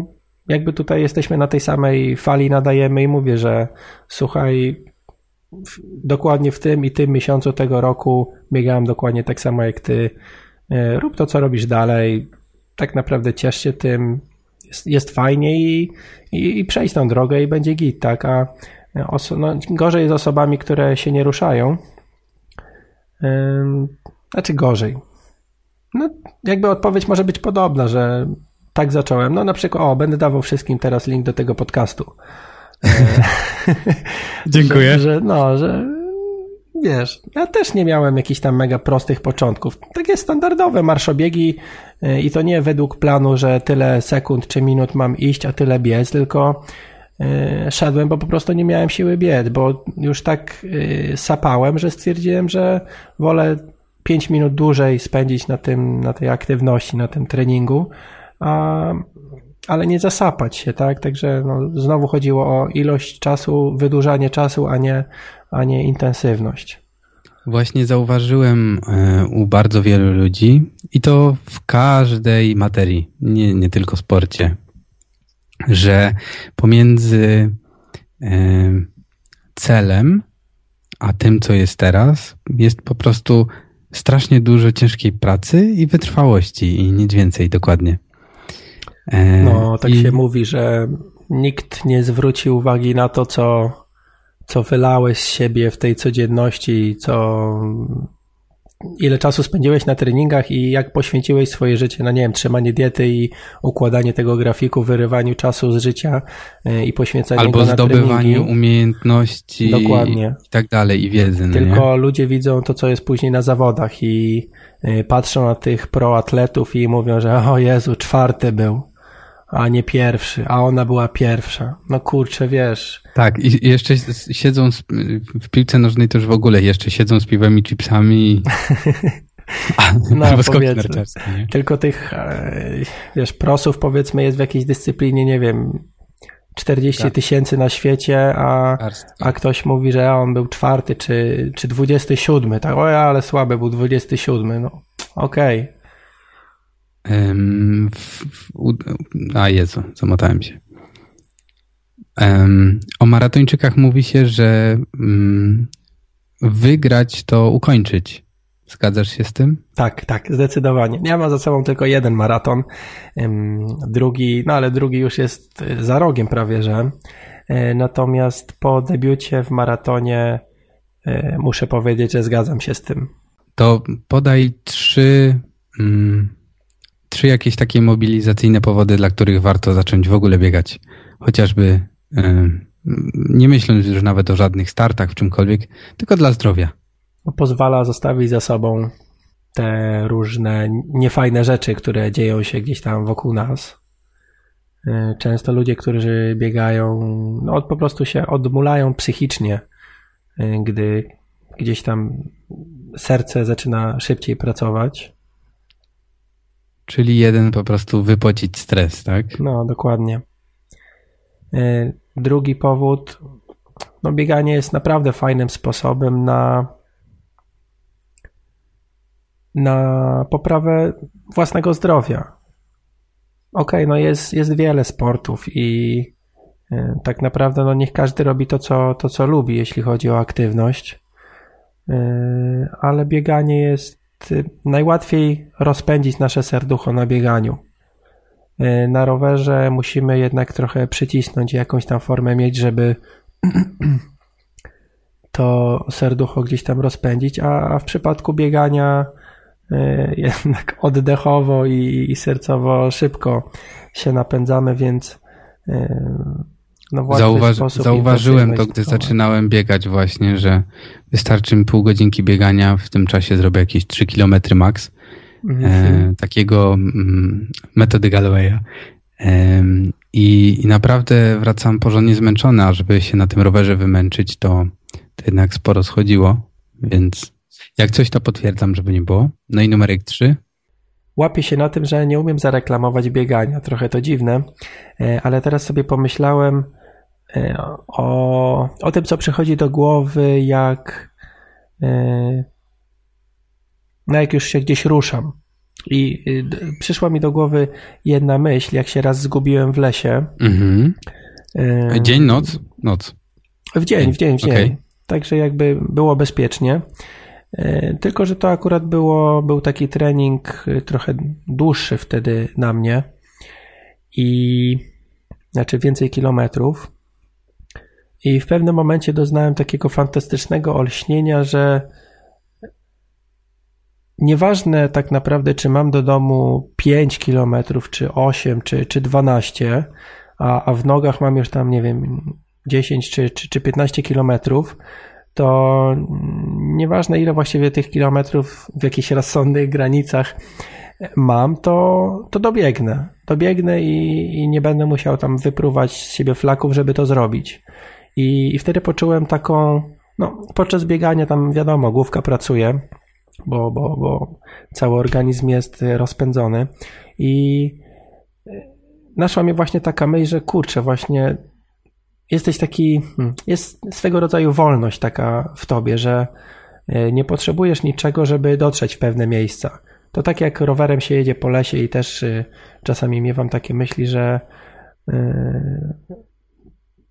jakby tutaj jesteśmy na tej samej fali, nadajemy i mówię, że słuchaj, dokładnie w tym i tym miesiącu tego roku biegałem dokładnie tak samo jak ty. E, rób to, co robisz dalej. Tak naprawdę ciesz się tym. Jest, jest fajnie i, i, i przejdź tą drogę i będzie git, tak? A oso- no, gorzej jest osobami, które się nie ruszają. Znaczy gorzej. No, jakby odpowiedź może być podobna, że tak zacząłem. No na przykład, o, będę dawał wszystkim teraz link do tego podcastu. Dziękuję. Że, że, no, że wiesz, ja też nie miałem jakichś tam mega prostych początków. Takie standardowe marszobiegi y, i to nie według planu, że tyle sekund czy minut mam iść, a tyle biec, tylko y, szedłem, bo po prostu nie miałem siły biec, bo już tak y, sapałem, że stwierdziłem, że wolę 5 minut dłużej spędzić na tym, na tej aktywności, na tym treningu, a, ale nie zasapać się, tak? Także no, znowu chodziło o ilość czasu, wydłużanie czasu, a nie, a nie intensywność. Właśnie zauważyłem e, u bardzo wielu ludzi i to w każdej materii, nie, nie tylko sporcie, że pomiędzy e, celem a tym, co jest teraz, jest po prostu strasznie dużo ciężkiej pracy i wytrwałości i nic więcej dokładnie. E, no, tak I... się mówi, że nikt nie zwróci uwagi na to, co, co wylałeś z siebie w tej codzienności, co ile czasu spędziłeś na treningach i jak poświęciłeś swoje życie na, nie wiem, trzymanie diety i układanie tego grafiku, wyrywaniu czasu z życia e, i poświęcanie Albo go na zdobywaniu treningi. umiejętności Dokładnie. i tak dalej, i wiedzy. No Tylko ludzie widzą to, co jest później na zawodach i e, patrzą na tych proatletów i mówią, że o Jezu, czwarty był a nie pierwszy, a ona była pierwsza. No kurczę, wiesz. Tak, i jeszcze siedzą z, w piłce nożnej też w ogóle jeszcze siedzą z piwem i chipsami. no, albo powiedzmy, Tylko tych, e, wiesz, prosów powiedzmy jest w jakiejś dyscyplinie, nie wiem, 40 tak. tysięcy na świecie, a, a ktoś mówi, że on był czwarty czy, czy 27. Tak, o ale słaby był 27. No, okej. Okay. Um, w, w, a Jezu, zamotałem się. Um, o maratończykach mówi się, że um, wygrać to ukończyć. Zgadzasz się z tym? Tak, tak, zdecydowanie. Ja mam za sobą tylko jeden maraton. Drugi, no ale drugi już jest za rogiem prawie, że. E, natomiast po debiucie w maratonie e, muszę powiedzieć, że zgadzam się z tym. To podaj trzy mm, trzy jakieś takie mobilizacyjne powody, dla których warto zacząć w ogóle biegać. Chociażby nie myśląc już nawet o żadnych startach w czymkolwiek, tylko dla zdrowia. Pozwala zostawić za sobą te różne niefajne rzeczy, które dzieją się gdzieś tam wokół nas. E, często ludzie, którzy biegają, no po prostu się odmulają psychicznie, e, gdy gdzieś tam serce zaczyna szybciej pracować. Czyli jeden po prostu wypocić stres, tak? No, dokładnie. E, drugi powód, no bieganie jest naprawdę fajnym sposobem na na poprawę własnego zdrowia. Okej, okay, no jest, jest wiele sportów i e, tak naprawdę no niech każdy robi to co, to, co lubi, jeśli chodzi o aktywność, e, ale bieganie jest najłatwiej rozpędzić nasze serducho na bieganiu. E, na rowerze musimy jednak trochę przycisnąć jakąś tam formę mieć, żeby to serducho gdzieś tam rozpędzić, a w przypadku biegania e, jednak oddechowo i, sercowo szybko się napędzamy, więc Zauważ, zauważyłem to, gdy zaczynałem biegać właśnie, że wystarczy mi pół godzinki biegania, w tym czasie zrobię jakieś 3 km max. E, takiego mm, metody Gallowaya. E, i, I naprawdę wracam porządnie zmęczony, a żeby się na tym rowerze wymęczyć, to, to jednak sporo schodziło, więc jak coś to potwierdzam, żeby nie było. No i numerek 3. Łapię się na tym, że nie umiem zareklamować biegania. Trochę to dziwne, e, ale teraz sobie pomyślałem, o, o tym, co przychodzi do głowy, jak, e, no jak już się gdzieś ruszam. I y, przyszła mi do głowy jedna myśl, jak się raz zgubiłem w lesie. Mhm. E, dzień, noc? Noc. W dzień, w dzień, w dzień. Okay. Także jakby było bezpiecznie. Tylko, że to akurat było, był taki trening trochę dłuższy wtedy na mnie i znaczy więcej kilometrów. I w pewnym momencie doznałem takiego fantastycznego olśnienia, że nieważne tak naprawdę, czy mam do domu 5 kilometrów, czy 8, czy, czy 12, a, a w nogach mam już tam, nie wiem, 10 czy, czy, czy 15 kilometrów, to nieważne ile właściwie tych kilometrów w jakichś rozsądnych granicach mam, to, to dobiegnę. Dobiegnę i, i nie będę musiał tam wypruwać z siebie flaków, żeby to zrobić. I, I wtedy poczułem taką, no podczas biegania tam wiadomo, główka pracuje, bo, bo, bo cały organizm jest rozpędzony i naszła mnie właśnie taka myśl, że kurczę, właśnie jesteś taki, hmm, jest swego rodzaju wolność taka w tobie, że e, nie potrzebujesz niczego, żeby dotrzeć w pewne miejsca. To tak jak rowerem się jedzie po lesie i też czasami miewam takie myśli, że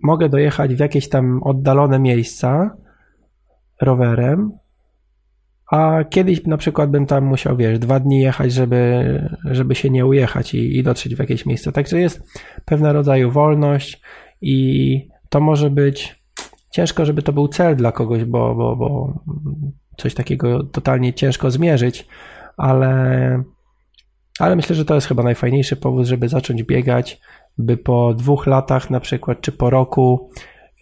mogę dojechać w jakieś tam oddalone miejsca rowerem, a kiedyś na przykład bym tam musiał, wiesz, dwa dni jechać, żeby, żeby się nie ujechać i, i dotrzeć w jakieś miejsce. Także jest pewna rodzaju wolność i to może być ciężko, żeby to był cel dla kogoś, bo, bo, bo coś takiego totalnie ciężko zmierzyć, ale, ale myślę, że to jest chyba najfajniejszy powód, żeby zacząć biegać, by po dwóch latach na przykład, czy po roku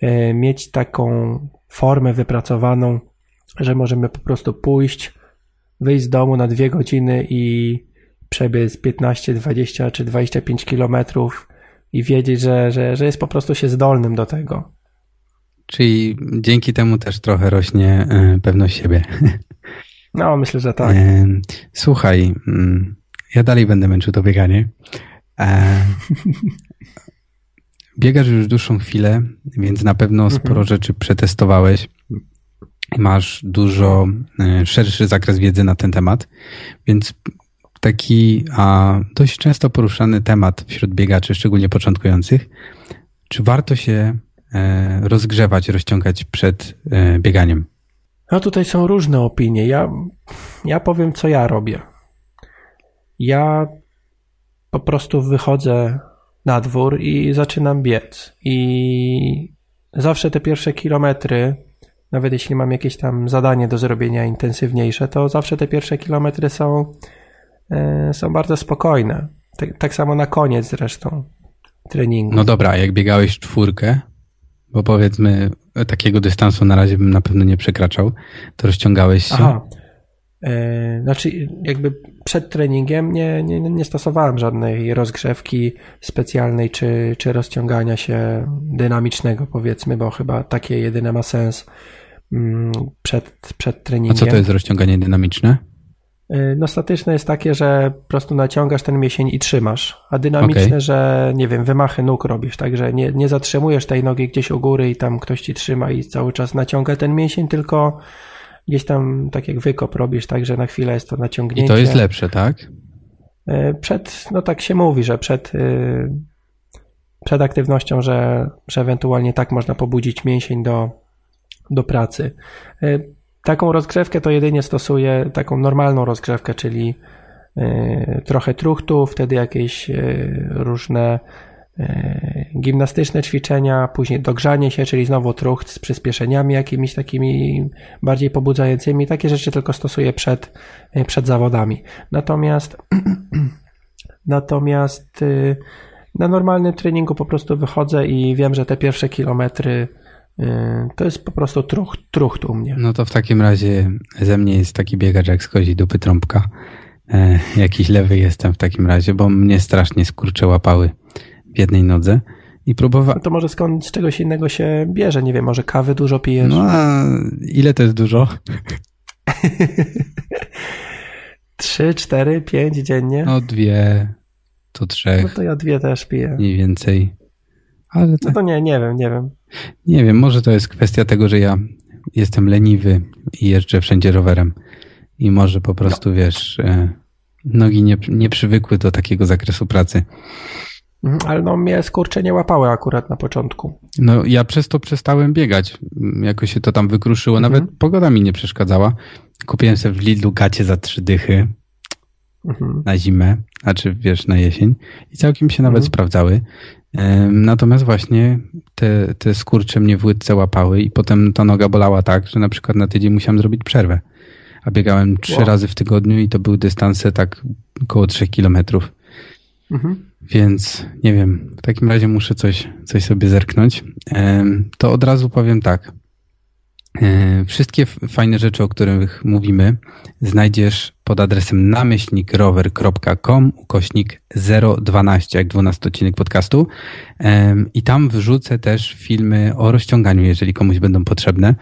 e, mieć taką formę wypracowaną, że możemy po prostu pójść, wyjść z domu na dwie godziny i przebiec 15, 20 czy 25 kilometrów i wiedzieć, że, że, że jest po prostu się zdolnym do tego. Czyli dzięki temu też trochę rośnie e, pewność siebie. No, myślę, że tak. E, słuchaj, mm, ja dalej będę męczył to bieganie. E, biegasz już dłuższą chwilę, więc na pewno sporo mhm. rzeczy przetestowałeś. Masz dużo szerszy zakres wiedzy na ten temat, więc taki a, dość często poruszany temat wśród biegaczy, szczególnie początkujących. Czy warto się e, rozgrzewać, rozciągać przed e, bieganiem? No tutaj są różne opinie. Ja, ja powiem, co ja robię. Ja po prostu wychodzę na dwór i zaczynam biec. I zawsze te pierwsze kilometry, nawet jeśli mam jakieś tam zadanie do zrobienia intensywniejsze, to zawsze te pierwsze kilometry są E, są bardzo spokojne. Tak, tak samo na koniec zresztą treningu. No dobra, jak biegałeś czwórkę, bo powiedzmy takiego dystansu na razie bym na pewno nie przekraczał, to rozciągałeś się? Aha. E, znaczy, jakby przed treningiem nie, nie, nie stosowałem żadnej rozgrzewki specjalnej czy, czy rozciągania się dynamicznego, powiedzmy, bo chyba takie jedyne ma sens mm, przed, przed treningiem. A co to jest rozciąganie dynamiczne? Y, no statyczne jest takie, że po prostu naciągasz ten mięsień i trzymasz, a dynamiczne, okay. że nie wiem, wymachy nóg robisz, także nie, nie zatrzymujesz tej nogi gdzieś u góry i tam ktoś ci trzyma i cały czas naciąga ten mięsień, tylko gdzieś tam tak jak wykop robisz, także na chwilę jest to naciągnięcie. I to jest lepsze, tak? Y, przed, no tak się mówi, że przed, y, przed aktywnością, że, że ewentualnie tak można pobudzić mięsień do, do pracy. Taką rozgrzewkę to jedynie stosuję, taką normalną rozgrzewkę, czyli trochę truchtu, wtedy jakieś różne gimnastyczne ćwiczenia, później dogrzanie się, czyli znowu trucht z przyspieszeniami jakimiś takimi bardziej pobudzającymi. Takie rzeczy tylko stosuję przed, przed zawodami. Natomiast natomiast na normalnym treningu po prostu wychodzę i wiem, że te pierwsze kilometry Y, to jest po prostu trucht, trucht u mnie. No to w takim razie ze mnie jest taki biegacz jak schodzi dupy trąbka. E, jakiś lewy jestem w takim razie, bo mnie strasznie skurcze łapały w jednej nodze. I próbowałem. No to może skąd z czegoś innego się bierze? Nie wiem, może kawy dużo pijesz? No a ile to jest dużo? Trzy, cztery, pięć dziennie? No dwie, to trzech. No to ja dwie też piję. Mniej więcej. Ale tak. No to nie, nie wiem, nie wiem. Nie wiem, może to jest kwestia tego, że ja jestem leniwy i jeżdżę wszędzie rowerem. I może po prostu, no. wiesz, e, nogi nie, nie przywykły do takiego zakresu pracy. Mhm, ale no mnie skurcze nie łapały akurat na początku. No ja przez to przestałem biegać. Jakoś się to tam wykruszyło. Nawet mhm. pogoda mi nie przeszkadzała. Kupiłem sobie w Lidlu gacie za trzy dychy mhm. na zimę, a czy wiesz, na jesień. I całkiem się nawet mhm. sprawdzały. Natomiast właśnie te, te skurcze mnie w łydce łapały i potem ta noga bolała tak, że na przykład na tydzień musiałem zrobić przerwę. A biegałem trzy wow. razy w tygodniu i to były dystanse tak około trzech kilometrów. Mhm. Więc nie wiem, w takim razie muszę coś, coś sobie zerknąć. To od razu powiem tak. E, wszystkie fajne rzeczy, o których mówimy, znajdziesz pod adresem namyślnikrower.com ukośnik 012, jak 12 odcinek podcastu. I tam wrzucę też filmy o rozciąganiu, jeżeli komuś będą potrzebne.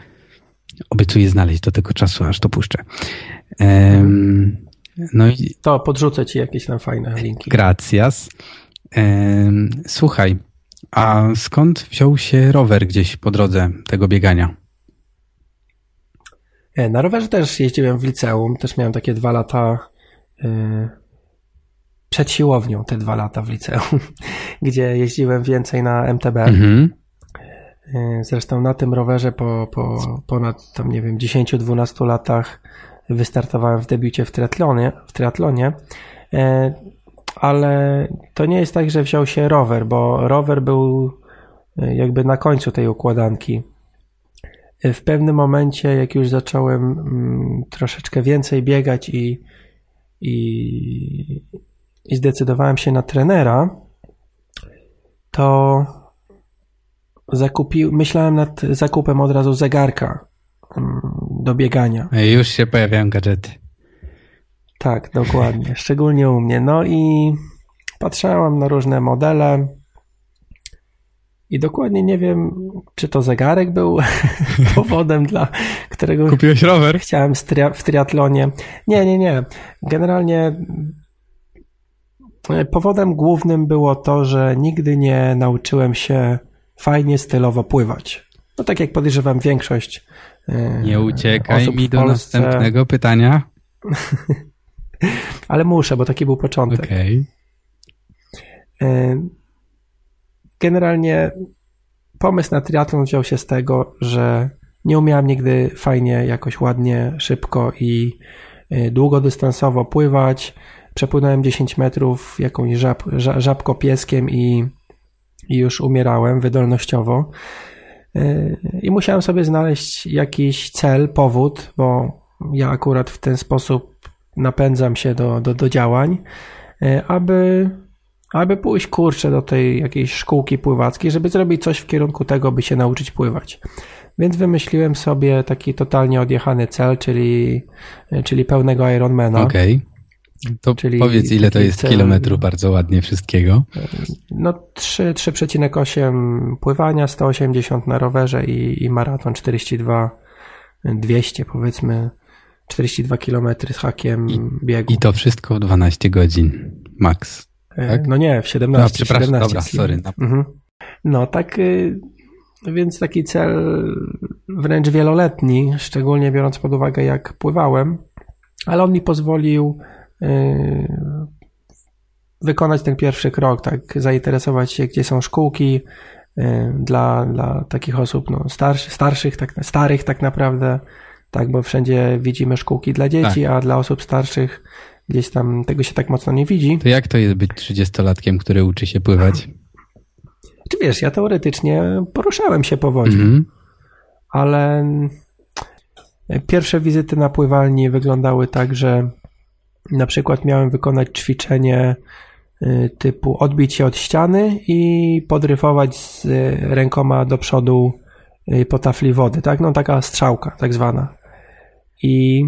Obiecuję znaleźć do tego czasu, aż to puszczę. No i... To podrzucę ci jakieś tam fajne linki. Gracias. Słuchaj, a skąd wziął się rower gdzieś po drodze tego biegania? E, na rowerze też jeździłem w liceum, też miałem takie dwa lata yy, przed siłownią, te dwa lata w liceum, gdzie jeździłem więcej na MTB. Mhm. Yy, zresztą na tym rowerze po, po ponad tam nie wiem 10-12 latach wystartowałem w debiucie w triatlonie, w triatlonie. Yy, ale to nie jest tak, że wziął się rower, bo rower był jakby na końcu tej układanki w pewnym momencie, jak już zacząłem mm, troszeczkę więcej biegać i, i, i zdecydowałem się na trenera, to zakupił, myślałem nad zakupem od razu zegarka mm, do biegania. Już się pojawiają gadżety. Tak, dokładnie. Szczególnie u mnie. No i patrzyłem na różne modele. I dokładnie nie wiem, czy to zegarek był powodem, dla którego. Kupiłeś rower? Chciałem w triatlonie. Nie, nie, nie. Generalnie e, powodem głównym było to, że nigdy nie nauczyłem się fajnie, stylowo pływać. No tak jak podejrzewam większość. E, nie uciekaj mi do Polsce. następnego pytania. Ale muszę, bo taki był początek. Okay. Generalnie pomysł na triatlon wziął się z tego, że nie umiałem nigdy fajnie, jakoś ładnie, szybko i y, długodystansowo pływać. Przepłynąłem 10 metrów jakąś żab, żabko pieskiem i, i już umierałem wydolnościowo. I musiałem sobie znaleźć jakiś cel, powód, bo ja akurat w ten sposób napędzam się do, do, do działań, y, aby aby pójść kurczę do tej jakiejś szkółki pływackiej, żeby zrobić coś w kierunku tego, by się nauczyć pływać. Więc wymyśliłem sobie taki totalnie odjechany cel, czyli, czyli pełnego Ironmana. Okay. To czyli powiedz, ile to jest kilometrów bardzo ładnie wszystkiego. No 3,8 pływania, 180 na rowerze i, i maraton 42, 200 powiedzmy, 42 km z hakiem I, biegu. I to wszystko w 12 godzin, max. E, tak? No nie, w 17. No, przepraszam, 17 dobra, sorry. Mhm. No tak, y, więc taki cel wręcz wieloletni, szczególnie biorąc pod uwagę jak pływałem, ale on mi pozwolił wykonać ten pierwszy krok, tak, zainteresować się, gdzie są szkółki y, dla, dla takich osób no, starszych, starszych tak, starych tak naprawdę, tak, bo wszędzie widzimy szkółki dla dzieci, tak. a dla osób starszych gdzieś tam tego się tak mocno nie widzi. To jak to jest być 30-latkiem, który uczy się pływać? Czy wiesz, ja teoretycznie poruszałem się po wodzie, mm -hmm. ale pierwsze wizyty na pływalni wyglądały tak, że na przykład miałem wykonać ćwiczenie y, typu odbić się od ściany i podryfować z rękoma do przodu y, po tafli wody, tak? No taka strzałka tak zwana. I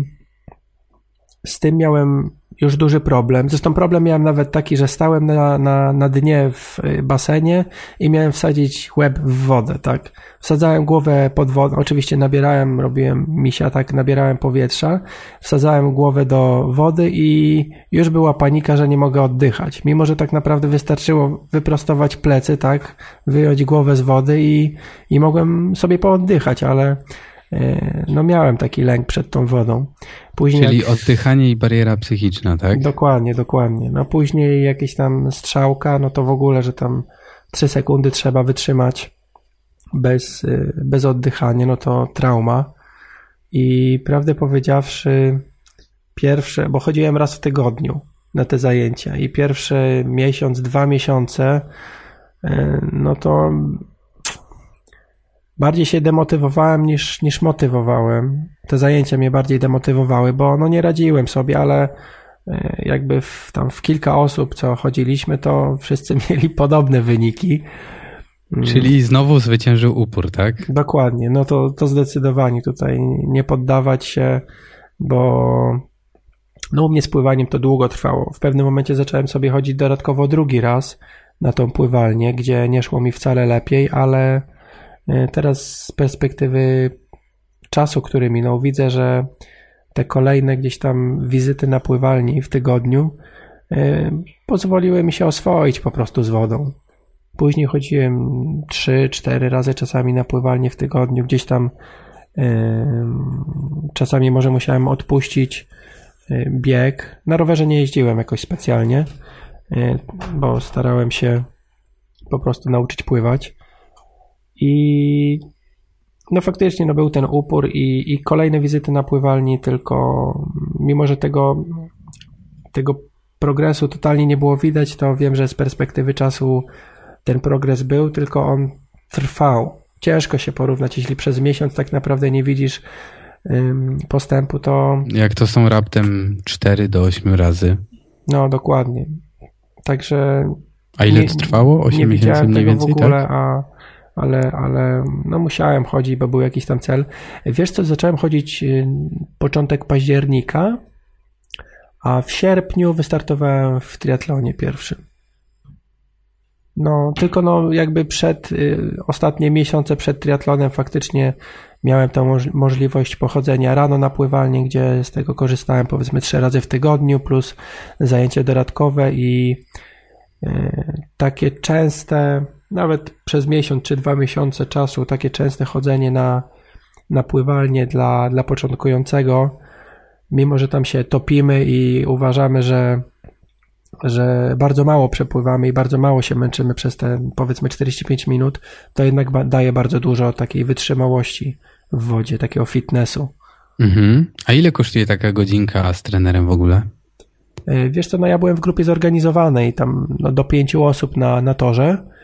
z tym miałem już duży problem. Zresztą problem miałem nawet taki, że stałem na, na, na dnie w y, basenie i miałem wsadzić łeb w wodę, tak? Wsadzałem głowę pod wodę, oczywiście nabierałem, robiłem misia, tak, nabierałem powietrza, wsadzałem głowę do wody i już była panika, że nie mogę oddychać. Mimo, że tak naprawdę wystarczyło wyprostować plecy, tak, wyjąć głowę z wody i, i mogłem sobie pooddychać, ale no miałem taki lęk przed tą wodą. Później Czyli jak... oddychanie i bariera psychiczna, tak? Dokładnie, dokładnie. No później jakieś tam strzałka, no to w ogóle, że tam 3 sekundy trzeba wytrzymać bez, e, bez oddychania, no to trauma. I prawdę powiedziawszy, pierwsze, bo chodziłem raz w tygodniu na te zajęcia i pierwszy miesiąc, dwa miesiące, e, no to bardziej się demotywowałem niż, niż motywowałem. Te zajęcia mnie bardziej demotywowały, bo no nie radziłem sobie, ale e, jakby w, tam w kilka osób, co chodziliśmy, to wszyscy mieli podobne wyniki. Mm. Czyli znowu zwyciężył upór, tak? Dokładnie, no to, to zdecydowanie tutaj nie poddawać się, bo no u mnie z pływaniem to długo trwało. W pewnym momencie zacząłem sobie chodzić dodatkowo drugi raz na tą pływalnię, gdzie nie szło mi wcale lepiej, ale teraz z perspektywy czasu, który minął, widzę, że te kolejne gdzieś tam wizyty na pływalni w tygodniu e, pozwoliły mi się oswoić po prostu z wodą. Później chodziłem 3-4 razy czasami na pływalnię w tygodniu, gdzieś tam czasami może musiałem odpuścić e, bieg. Na rowerze nie jeździłem jakoś specjalnie, e, bo starałem się po prostu nauczyć pływać. I no faktycznie no był ten upór i, i kolejne wizyty na pływalni, tylko mimo, że tego, tego progresu totalnie nie było widać, to wiem, że z perspektywy czasu ten progres był, tylko on trwał. Ciężko się porównać, jeśli przez miesiąc tak naprawdę nie widzisz postępu, to. Jak to są raptem 4 do 8 razy. No, dokładnie. Także. A ile to trwało? 8 nie miesięcy mniej więcej? w ogóle, tak? a, ale, ale no musiałem chodzić, bo był jakiś tam cel. Wiesz co, zacząłem chodzić y, początek października, a w sierpniu wystartowałem w triatlonie pierwszym. No, tylko no jakby przed, y, ostatnie miesiące przed triatlonem faktycznie miałem tę moż możliwość pochodzenia rano na pływalnię, gdzie z tego korzystałem powiedzmy trzy razy w tygodniu, plus zajęcie dodatkowe i y, takie częste, nawet przez miesiąc czy dwa miesiące czasu, takie częste chodzenie na, na pływalnię dla, dla początkującego, mimo że tam się topimy i uważamy, że że bardzo mało przepływamy i bardzo mało się męczymy przez te powiedzmy 45 minut, to jednak daje bardzo dużo takiej wytrzymałości w wodzie, takiego fitnessu. Mhm. A ile kosztuje taka godzinka z trenerem w ogóle? E, wiesz co, no ja byłem w grupie zorganizowanej, tam no, do pięciu osób na, na torze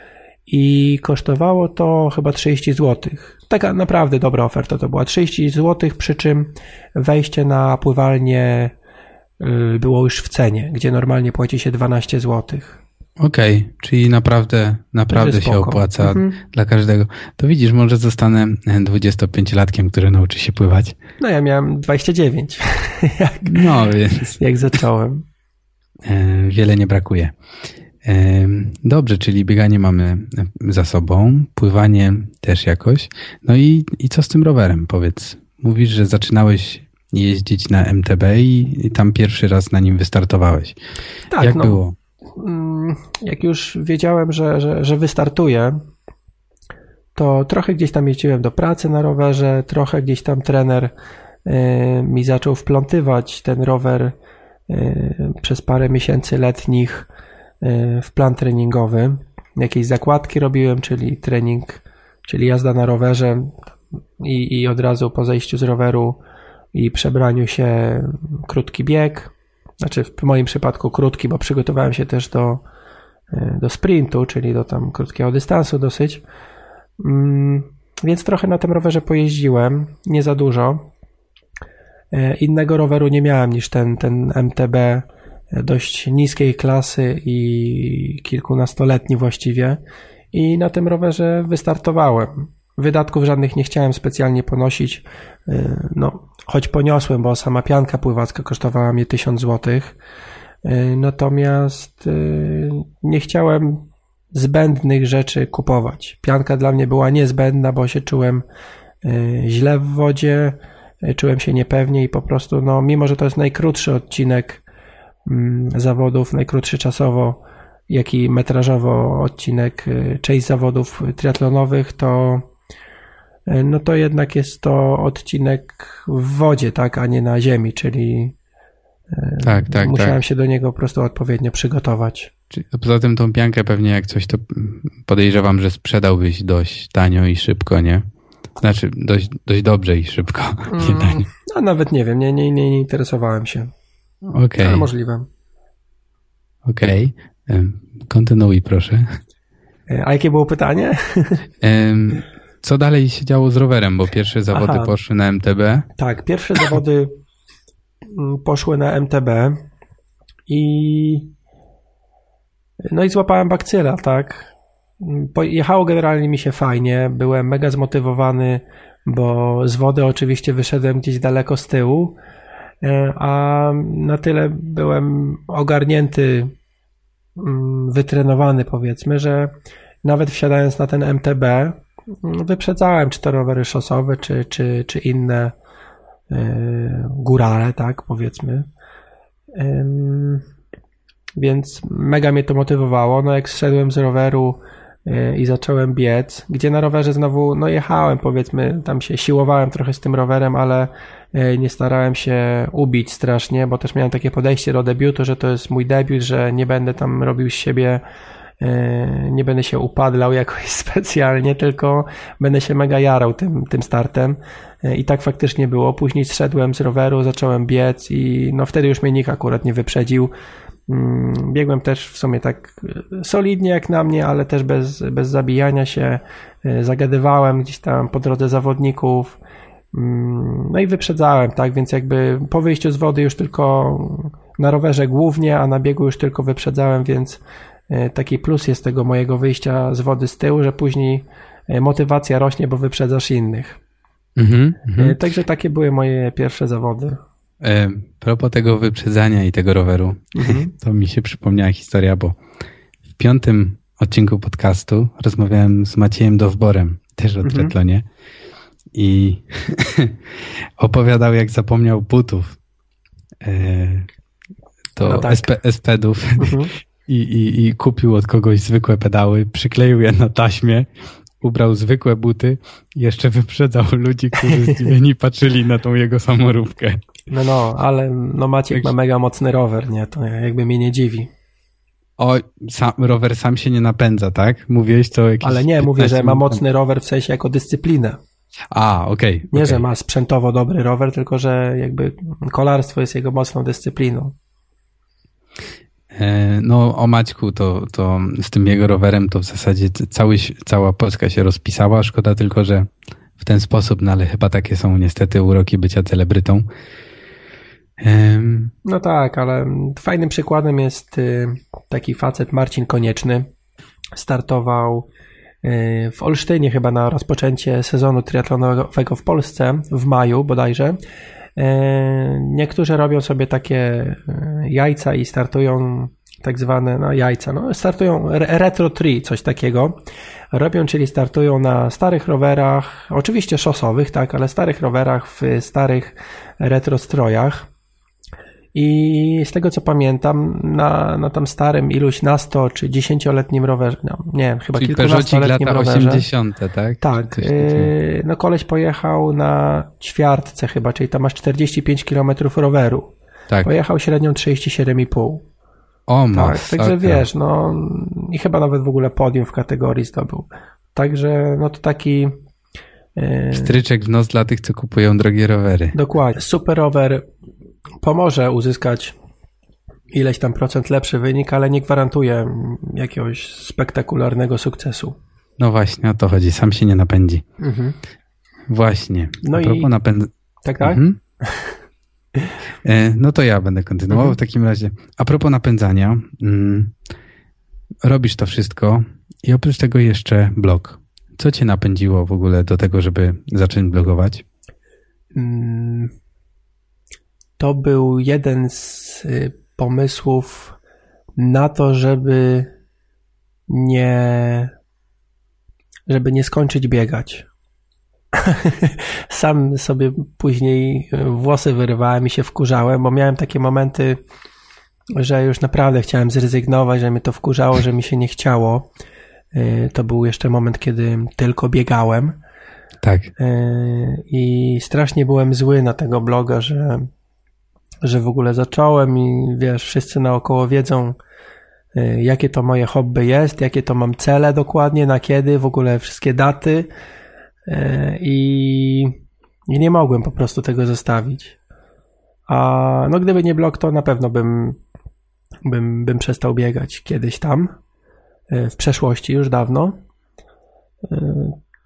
i kosztowało to chyba 30 zł. Taka naprawdę dobra oferta to była. 30 zł, przy czym wejście na pływalnię Y, było już w cenie, gdzie normalnie płaci się 12 zł. Okej, okay, czyli naprawdę, naprawdę się opłaca mhm. dla każdego. To widzisz, może zostanę 25-latkiem, który nauczy się pływać. No ja miałem 29. jak, no więc. Jak zacząłem. E, wiele nie brakuje. Dobrze, czyli bieganie mamy za sobą, pływanie też jakoś. No i, i co z tym rowerem, powiedz? Mówisz, że zaczynałeś jeździć na MTB i, i tam pierwszy raz na nim wystartowałeś. Tak, Jak no, było? Mm, jak już wiedziałem, że, że, że wystartuję, to trochę gdzieś tam jeździłem do pracy na rowerze, trochę gdzieś tam trener y, mi zaczął wplątywać ten rower y, przez parę miesięcy letnich w plan treningowy. Jakieś zakładki robiłem, czyli trening, czyli jazda na rowerze i, i od razu po zejściu z roweru i przebraniu się krótki bieg. Znaczy w moim przypadku krótki, bo przygotowałem się też do, e, do sprintu, czyli do tam krótkiego dystansu dosyć. Mm, więc trochę na tym rowerze pojeździłem, nie za dużo. E, innego roweru nie miałem niż ten, ten MTB dość niskiej klasy i kilkunastoletni właściwie. I na tym rowerze wystartowałem. Wydatków żadnych nie chciałem specjalnie ponosić. No, choć poniosłem, bo sama pianka pływacka kosztowała mnie 1000 zł. Y, natomiast y, nie chciałem zbędnych rzeczy kupować. Pianka dla mnie była niezbędna, bo się czułem y, źle w wodzie, czułem się niepewnie i po prostu, no, mimo że to jest najkrótszy odcinek zawodów, najkrótszy czasowo, jak i metrażowo odcinek część zawodów triatlonowych, to E, no to jednak jest to odcinek w wodzie, tak, a nie na ziemi, czyli e, tak, tak, musiałem tak. się do niego po prostu odpowiednio przygotować. Poza tym tą piankę pewnie jak coś to podejrzewam, że sprzedałbyś dość tanio i szybko, nie? Znaczy dość, dość dobrze i szybko. Mm, a nawet nie wiem, nie, nie, nie interesowałem się. Okej. Okay. Ale możliwe. Okej. Okay. Kontynuuj proszę. E, a jakie było pytanie? Co dalej się działo z rowerem, bo pierwsze zawody Aha. poszły na MTB? Tak, pierwsze zawody mm, poszły na MTB i no i złapałem bakcyla, tak? Jechało generalnie mi się fajnie, byłem mega zmotywowany, bo z wody oczywiście wyszedłem gdzieś daleko z tyłu, a na tyle byłem ogarnięty, mm, wytrenowany powiedzmy, że nawet wsiadając na ten MTB, mm, wyprzedzałem czy to rowery szosowe, czy, czy, czy inne e, górale, tak powiedzmy. Więc mega mnie to motywowało. No jak zszedłem z roweru i zacząłem biec, gdzie na rowerze znowu, no jechałem powiedzmy, tam się siłowałem trochę z tym rowerem, ale y, nie starałem się ubić strasznie, bo też miałem takie podejście do debiutu, że to jest mój debiut, że nie będę tam robił z siebie y, nie będę się upadlał jakoś specjalnie, tylko będę się mega jarał tym, tym startem. I tak faktycznie było. Później zszedłem z roweru, zacząłem biec i no wtedy już mnie nikt akurat nie wyprzedził. Mm, biegłem też w sumie tak e, solidnie jak na mnie, ale też bez, bez zabijania się. E, zagadywałem gdzieś tam po drodze zawodników. Mm, no i wyprzedzałem, tak? Więc jakby po wyjściu z wody już tylko na rowerze głównie, a na biegu już tylko wyprzedzałem, więc e, taki plus jest tego mojego wyjścia z wody z tyłu, że później motywacja rośnie, bo wyprzedzasz innych. Mhm, mhm. Także takie były moje pierwsze zawody. E, propos tego wyprzedzania i tego roweru, mhm. to mi się przypomniała historia, bo w piątym odcinku podcastu rozmawiałem z Maciejem Dowborem, też o mhm. triatlonie i opowiadał, jak zapomniał butów e, do no tak. SP, SPedów mhm. I, i, i kupił od kogoś zwykłe pedały, przykleił je na taśmie ubrał zwykłe buty i jeszcze wyprzedzał ludzi, którzy zdziwieni patrzyli na tą jego samorówkę. No, no, ale no Maciek ma mega mocny rower, nie? To jakby mnie nie dziwi. O, sam, rower sam się nie napędza, tak? Mówiłeś to jakieś... Ale nie, mówię, że ma mocny rower w sensie jako dyscyplinę. A, okej. Okay, nie, okay. że ma sprzętowo dobry rower, tylko że jakby kolarstwo jest jego mocną dyscypliną. E, no o Maćku to, to z tym jego rowerem to w zasadzie cały, cała Polska się rozpisała. Szkoda tylko, że w ten sposób, no ale chyba takie są niestety uroki bycia celebrytą. No tak, ale fajnym przykładem jest y, taki facet Marcin Konieczny. Startował y, w Olsztynie chyba na rozpoczęcie sezonu triatlonowego w Polsce w maju bodajże. E, niektórzy robią sobie takie e, jajca i startują tak zwane no, jajca. No, startują retro tree, coś takiego. Robią, czyli startują na starych rowerach, oczywiście szosowych, tak, ale starych rowerach w starych retro strojach. I z tego co pamiętam, na, na tam starym iluś nasto czy dziesięcioletnim rowerze, no, nie wiem, chyba Czyli kilkunastoletnim lata rowerze. 80, tak? Tak. Yy, no koleś pojechał na ćwiartce chyba, czyli tam masz 45 km roweru. Tak. Pojechał średnią 37,5. O, tak, także wiesz, no i chyba nawet w ogóle podium w kategorii zdobył. Także no to taki yy, Stryczek w nos dla tych, co kupują drogie rowery. Dokładnie. Super rower pomoże uzyskać ileś tam procent lepszy wynik, ale nie gwarantuje jakiegoś spektakularnego sukcesu. No właśnie, o to chodzi. Sam się nie napędzi. Mhm. Właśnie. No A propos i... napęd... Tak, tak? Mhm. E, no to ja będę kontynuował mhm. w takim razie. A propos napędzania, mm, robisz to wszystko i oprócz tego jeszcze blog. Co cię napędziło w ogóle do tego, żeby zacząć blogować? Mm, to był jeden z y, pomysłów na to, żeby nie, żeby nie skończyć biegać. Sam sobie później włosy wyrywałem i się wkurzałem, bo miałem takie momenty, że już naprawdę chciałem zrezygnować, że mnie to wkurzało, że mi się nie chciało. Y, to był jeszcze moment, kiedy tylko biegałem. Tak. Y, I strasznie byłem zły na tego bloga, że że w ogóle zacząłem i wiesz, wszyscy naokoło wiedzą, y, jakie to moje hobby jest, jakie to mam cele dokładnie, na kiedy, w ogóle wszystkie daty y, i, i nie mogłem po prostu tego zostawić. A no gdyby nie blog, to na pewno bym, bym, bym przestał biegać kiedyś tam, y, w przeszłości już dawno.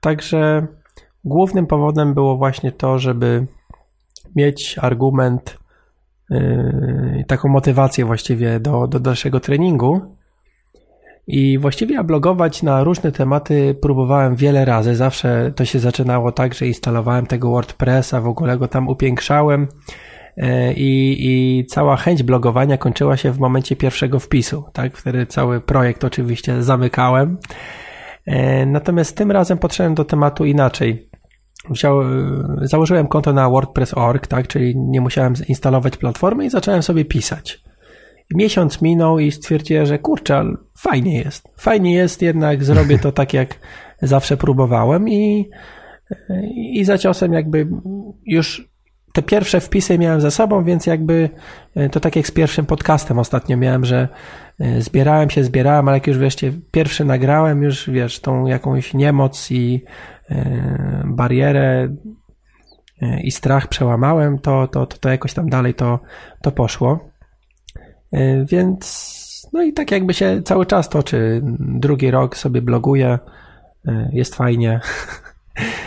Także głównym powodem było właśnie to, żeby mieć argument taką motywację właściwie do, do dalszego treningu. I właściwie ja blogować na różne tematy próbowałem wiele razy. Zawsze to się zaczynało tak, że instalowałem tego WordPressa, w ogóle go tam upiększałem. E, I, I cała chęć blogowania kończyła się w momencie pierwszego wpisu, tak? Wtedy cały projekt oczywiście zamykałem. E, natomiast tym razem podszedłem do tematu inaczej. E, założyłem konto na WordPress.org, tak? Czyli nie musiałem instalować platformy i zacząłem sobie pisać. Miesiąc minął i stwierdziłem, że kurczę, fajnie jest. Fajnie jest, jednak zrobię to tak, jak zawsze próbowałem i, i za ciosem jakby już te pierwsze wpisy miałem za sobą, więc jakby e, to tak jak z pierwszym podcastem ostatnio miałem, że e, zbierałem się, zbierałem, ale jak już wreszcie pierwszy nagrałem, już wiesz, tą jakąś niemoc i barierę i strach przełamałem, to, to, to, to jakoś tam dalej to, to poszło. Więc no i tak jakby się cały czas toczy. Drugi rok sobie bloguję, jest fajnie.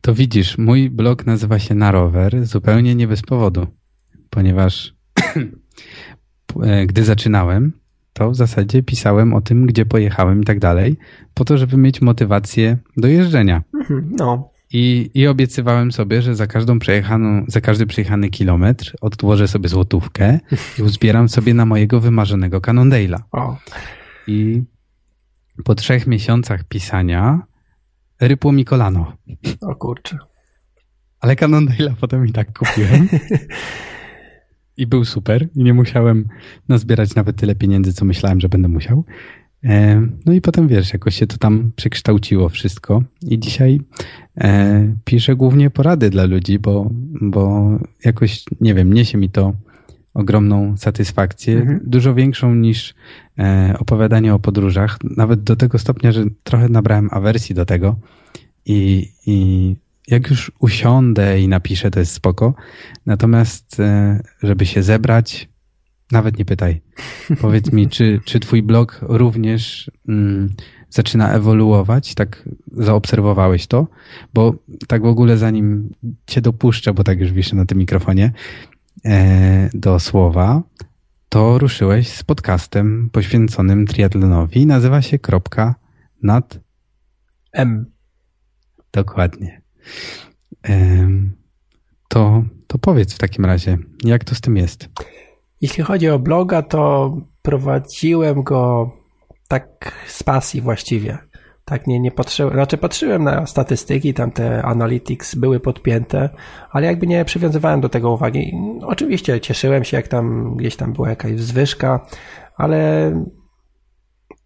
To widzisz, mój blog nazywa się Na Rower zupełnie nie bez powodu, ponieważ e, gdy zaczynałem, to w zasadzie pisałem o tym, gdzie pojechałem i tak dalej, po to, żeby mieć motywację do jeżdżenia. Mhm, no. I, I obiecywałem sobie, że za każdą przejechaną, za każdy przejechany kilometr odłożę sobie złotówkę i uzbieram sobie na mojego wymarzonego Cannondale'a. O. I po trzech miesiącach pisania rypło mi kolano. O kurczę. Ale Cannondale'a potem i tak kupiłem. I był super. I nie musiałem nazbierać nawet tyle pieniędzy, co myślałem, że będę musiał. E, no i potem wiesz, jakoś się to tam przekształciło wszystko. I dzisiaj e, piszę głównie porady dla ludzi, bo, bo jakoś, nie wiem, niesie mi to ogromną satysfakcję, mhm. dużo większą niż e, opowiadanie o podróżach, nawet do tego stopnia, że trochę nabrałem awersji do tego i, i jak już usiądę i napiszę, to jest spoko. Natomiast, e, żeby się zebrać, nawet nie pytaj. Powiedz mi, czy, czy twój blog również mm, zaczyna ewoluować? Tak zaobserwowałeś to? Bo tak w ogóle zanim cię dopuszczę, bo tak już wiszę na tym mikrofonie, E, do słowa, to ruszyłeś z podcastem poświęconym triatlonowi. Nazywa się Kropka nad M. Dokładnie. To, to powiedz w takim razie, jak to z tym jest? Jeśli chodzi o bloga, to prowadziłem go tak z pasji właściwie. Tak, nie, nie patrzyłem, znaczy patrzyłem na statystyki, tam te analytics były podpięte, ale jakby nie przywiązywałem do tego uwagi. Oczywiście cieszyłem się, jak tam gdzieś tam była jakaś zwyżka, ale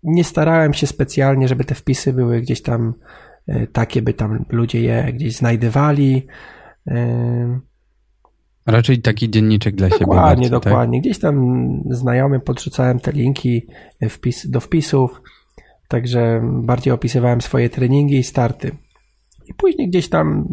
nie starałem się specjalnie, żeby te wpisy były gdzieś tam takie, by tam ludzie je gdzieś znajdywali. E, Raczej taki dzienniczek dla dokładnie, siebie. Dokładnie, tak? dokładnie. Gdzieś tam znajomym podrzucałem te linki wpis, do wpisów Także bardziej opisywałem swoje treningi i starty. I później gdzieś tam,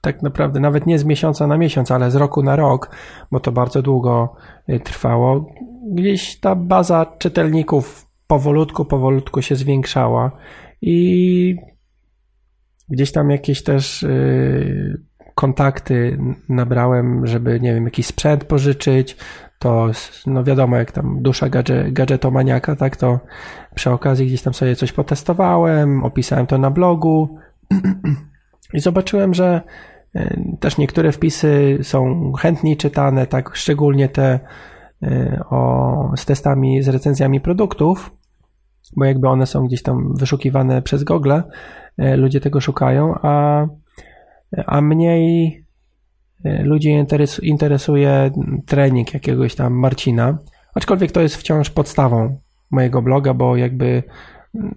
tak naprawdę, nawet nie z miesiąca na miesiąc, ale z roku na rok, bo to bardzo długo trwało, gdzieś ta baza czytelników powolutku, powolutku się zwiększała i gdzieś tam jakieś też yy, kontakty nabrałem, żeby, nie wiem, jakiś sprzęt pożyczyć, to no wiadomo, jak tam dusza gadże, gadżetomaniaka, tak, to przy okazji gdzieś tam sobie coś potestowałem, opisałem to na blogu. I zobaczyłem, że e, też niektóre wpisy są chętniej czytane, tak, szczególnie te e, o, z testami, z recenzjami produktów, bo jakby one są gdzieś tam wyszukiwane przez Google, e, ludzie tego szukają, a, a mniej E, ludzi interesuje trening jakiegoś tam Marcina, aczkolwiek to jest wciąż podstawą mojego bloga, bo jakby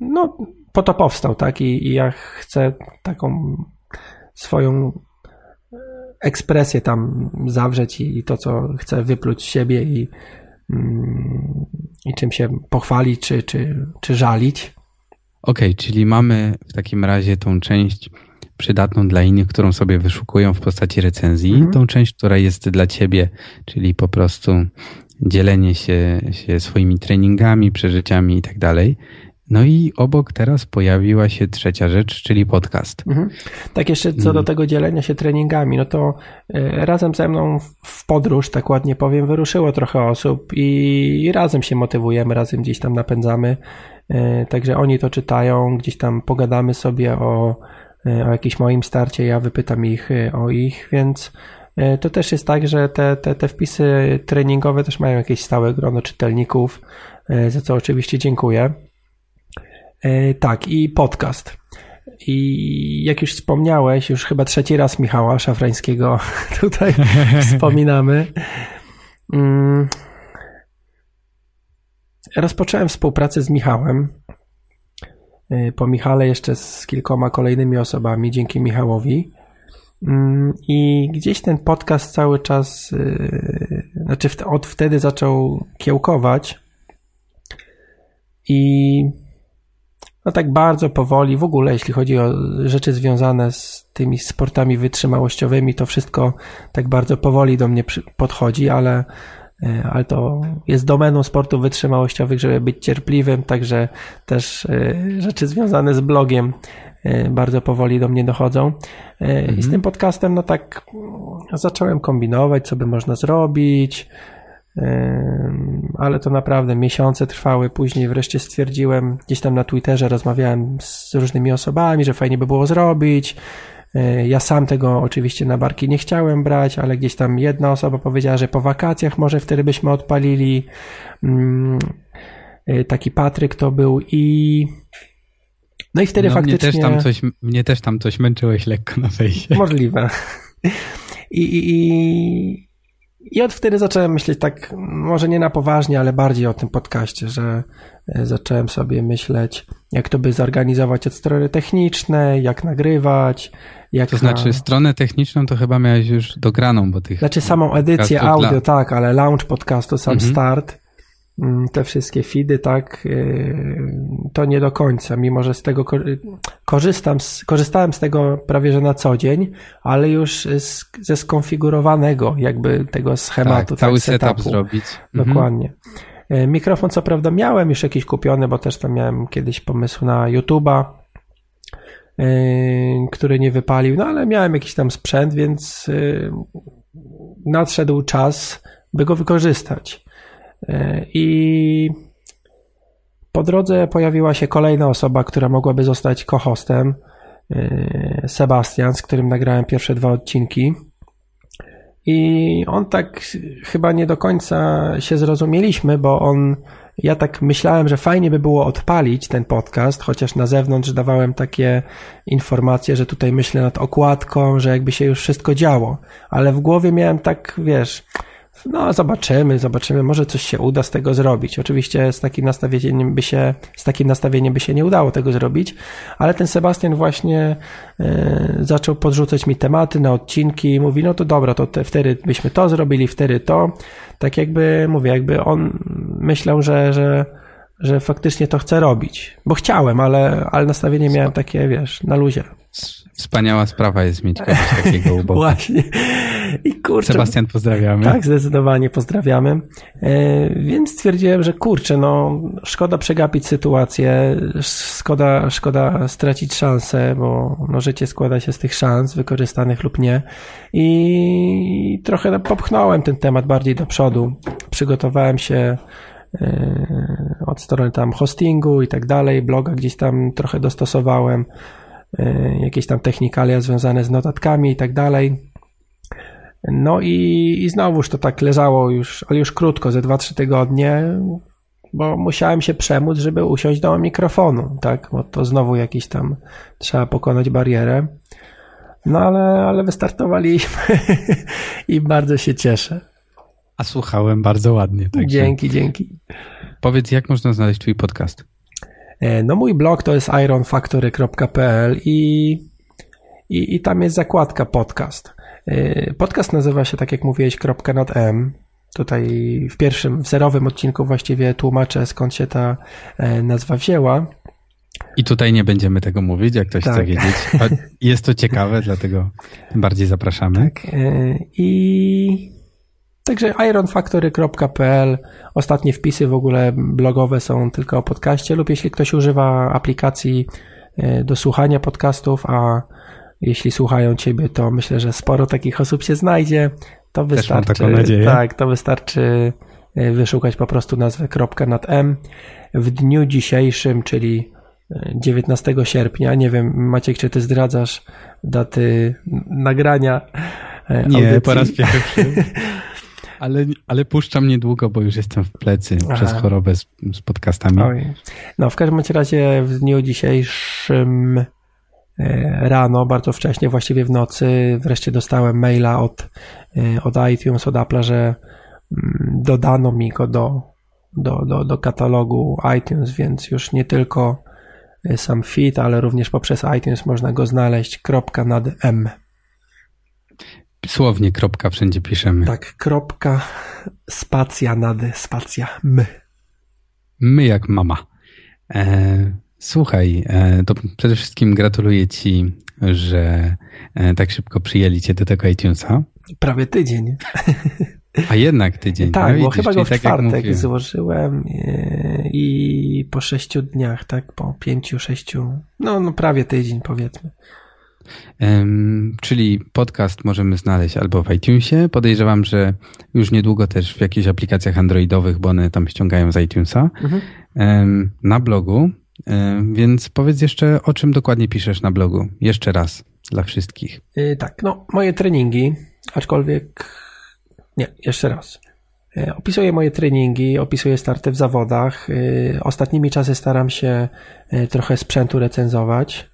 no, po to powstał, tak? I, i ja chcę taką swoją ekspresję tam zawrzeć i, i to, co chcę wypluć z siebie i, mm, i czym się pochwalić, czy, czy, czy żalić. Okej, okay, czyli mamy w takim razie tą część przydatną dla innych, którą sobie wyszukują w postaci recenzji, mhm. tą część, która jest dla ciebie, czyli po prostu dzielenie się, się swoimi treningami, przeżyciami i tak dalej. No i obok teraz pojawiła się trzecia rzecz, czyli podcast. Mhm. Tak, jeszcze co do mm. tego dzielenia się treningami, no to e, razem ze mną w podróż, tak ładnie powiem, wyruszyło trochę osób i razem się motywujemy, razem gdzieś tam napędzamy Także oni to czytają, gdzieś tam pogadamy sobie o, o jakimś moim starcie, ja wypytam ich o ich, więc to też jest tak, że te, te, te wpisy treningowe też mają jakieś stałe grono czytelników, za co oczywiście dziękuję. Tak, i podcast. I jak już wspomniałeś, już chyba trzeci raz Michała Szafrańskiego tutaj wspominamy. Mm. Rozpocząłem współpracę z Michałem. Y, po Michale jeszcze z kilkoma kolejnymi osobami, dzięki Michałowi. Mm, I gdzieś ten podcast cały czas, y, znaczy od wtedy zaczął kiełkować. I no tak bardzo powoli, w ogóle jeśli chodzi o rzeczy związane z tymi sportami wytrzymałościowymi, to wszystko tak bardzo powoli do mnie podchodzi, ale, e, ale to jest domeną sportów wytrzymałościowych, żeby być cierpliwym, także też e, rzeczy związane z blogiem e, bardzo powoli do mnie dochodzą. Mhm. I z mhm. tym podcastem, no tak zacząłem kombinować, co by można zrobić, ale to naprawdę miesiące trwały. Później wreszcie stwierdziłem, gdzieś tam na Twitterze rozmawiałem z różnymi osobami, że fajnie by było zrobić. E, ja sam tego oczywiście na barki nie chciałem brać, ale gdzieś tam jedna osoba powiedziała, że po wakacjach może wtedy byśmy odpalili. Mm, e, taki Patryk to był i no i wtedy no, faktycznie... Mnie też, tam coś, mnie też tam coś męczyłeś lekko na fejsie. Możliwe. I, i, i, i od wtedy zacząłem myśleć tak, może nie na poważnie, ale bardziej o tym podcaście, że e, zacząłem sobie myśleć, jak to by zorganizować od strony technicznej, jak nagrywać. Jak to znaczy, na... stronę techniczną to chyba miałeś już dograną, bo tych. Znaczy, samą edycję audio, dla... tak, ale launch podcastu, sam mhm. start te wszystkie feedy, tak, y, to nie do końca, mimo że z tego korzystam, korzystałem z tego prawie że na co dzień, ale już z, ze skonfigurowanego jakby tego schematu. Tak, cały tak, setup zrobić. Mhm. Dokładnie. Mhm. Mikrofon co prawda miałem już jakiś kupiony, bo też tam miałem kiedyś pomysł na YouTube'a, y, który nie wypalił, no ale miałem jakiś tam sprzęt, więc nadszedł czas, by go wykorzystać. E, I po drodze pojawiła się kolejna osoba, która mogłaby zostać co-hostem. E, Sebastian, z którym nagrałem pierwsze dwa odcinki. I on tak chyba nie do końca się zrozumieliśmy, bo on, ja tak myślałem, że fajnie by było odpalić ten podcast, chociaż na zewnątrz dawałem takie informacje, że tutaj myślę nad okładką, że jakby się już wszystko działo. Ale w głowie miałem tak, wiesz, no, zobaczymy, zobaczymy. Może coś się uda z tego zrobić. Oczywiście z takim nastawieniem by się, z takim nastawieniem by się nie udało tego zrobić, ale ten Sebastian właśnie y, zaczął podrzucać mi tematy na odcinki i mówi, no to dobra, to te, wtedy byśmy to zrobili, wtedy to. Tak jakby, mówię, jakby on myślał, że, że, że faktycznie to chce robić. Bo chciałem, ale, ale nastawienie miałem takie, wiesz, na luzie. Wspaniała sprawa jest mieć kogoś takiego u. Właśnie. I kurczę, Sebastian, pozdrawiamy. Tak, zdecydowanie pozdrawiamy. E, więc stwierdziłem, że kurczę, no szkoda przegapić sytuację, szkoda, szkoda stracić szansę, bo no, życie składa się z tych szans, wykorzystanych lub nie. I trochę popchnąłem ten temat bardziej do przodu. Przygotowałem się e, od strony tam hostingu i tak dalej, bloga gdzieś tam trochę dostosowałem. E, jakieś tam technikalia związane z notatkami i tak dalej. No i, i znowuż to tak leżało już, ale już krótko, ze 2-3 tygodnie, bo musiałem się przemóc, żeby usiąść do mikrofonu, tak, bo to znowu jakiś tam trzeba pokonać barierę. No ale, ale wystartowaliśmy i bardzo się cieszę. A słuchałem bardzo ładnie. Także. Dzięki, dzięki. Powiedz, jak można znaleźć twój podcast? E, no mój blog to jest ironfactory.pl i, i, i tam jest zakładka podcast. E, podcast nazywa się, tak jak mówiłeś, .m. Tutaj w pierwszym, w zerowym odcinku właściwie tłumaczę, skąd się ta e, nazwa wzięła. I tutaj nie będziemy tego mówić, jak ktoś tak. chce wiedzieć. Jest to ciekawe, dlatego tym bardziej zapraszamy. Tak. I Także ironfactory.pl, ostatnie wpisy w ogóle blogowe są tylko o podcaście lub jeśli ktoś używa aplikacji e, do słuchania podcastów, a jeśli słuchają Ciebie, to myślę, że sporo takich osób się znajdzie, to wystarczy, tak, to wystarczy wyszukać po prostu nazwę kropka nad M. W dniu dzisiejszym, czyli 19 sierpnia, nie wiem Maciek, czy ty zdradzasz daty nagrania Nie, audycji? po raz pierwszy. Ale, ale puszczam niedługo, bo już jestem w plecy Aha. przez chorobę z, z podcastami. Oj. No, w każdym razie w dniu dzisiejszym e, rano, bardzo wcześnie, właściwie w nocy, wreszcie dostałem maila od, e, od iTunes, od Apple, że mm, dodano mi go do, do, do, do katalogu iTunes, więc już nie tylko e, sam feed, ale również poprzez iTunes można go znaleźć. Kropka nad M. Słownie kropka wszędzie piszemy. Tak, kropka, spacja nad, spacja my. My jak mama. E, słuchaj, e, to przede wszystkim gratuluję Ci, że e, tak szybko przyjęli Cię do tego iTunesa. Prawie tydzień. A jednak tydzień. tak, no, bo widzisz, chyba go w tak czwartek złożyłem e, i po sześciu dniach, tak, po pięciu, sześciu, no, no prawie tydzień powiedzmy. Um, czyli podcast możemy znaleźć albo w iTunesie. Podejrzewam, że już niedługo też w jakichś aplikacjach androidowych, bo one tam ściągają z iTunesa. Mhm. Um, na blogu. Um, więc powiedz jeszcze, o czym dokładnie piszesz na blogu. Jeszcze raz dla wszystkich. Yy, tak, no moje treningi, aczkolwiek nie, jeszcze raz. Yy, opisuję moje treningi, opisuję starty w zawodach. Ostatnimi czasy staram się trochę sprzętu recenzować.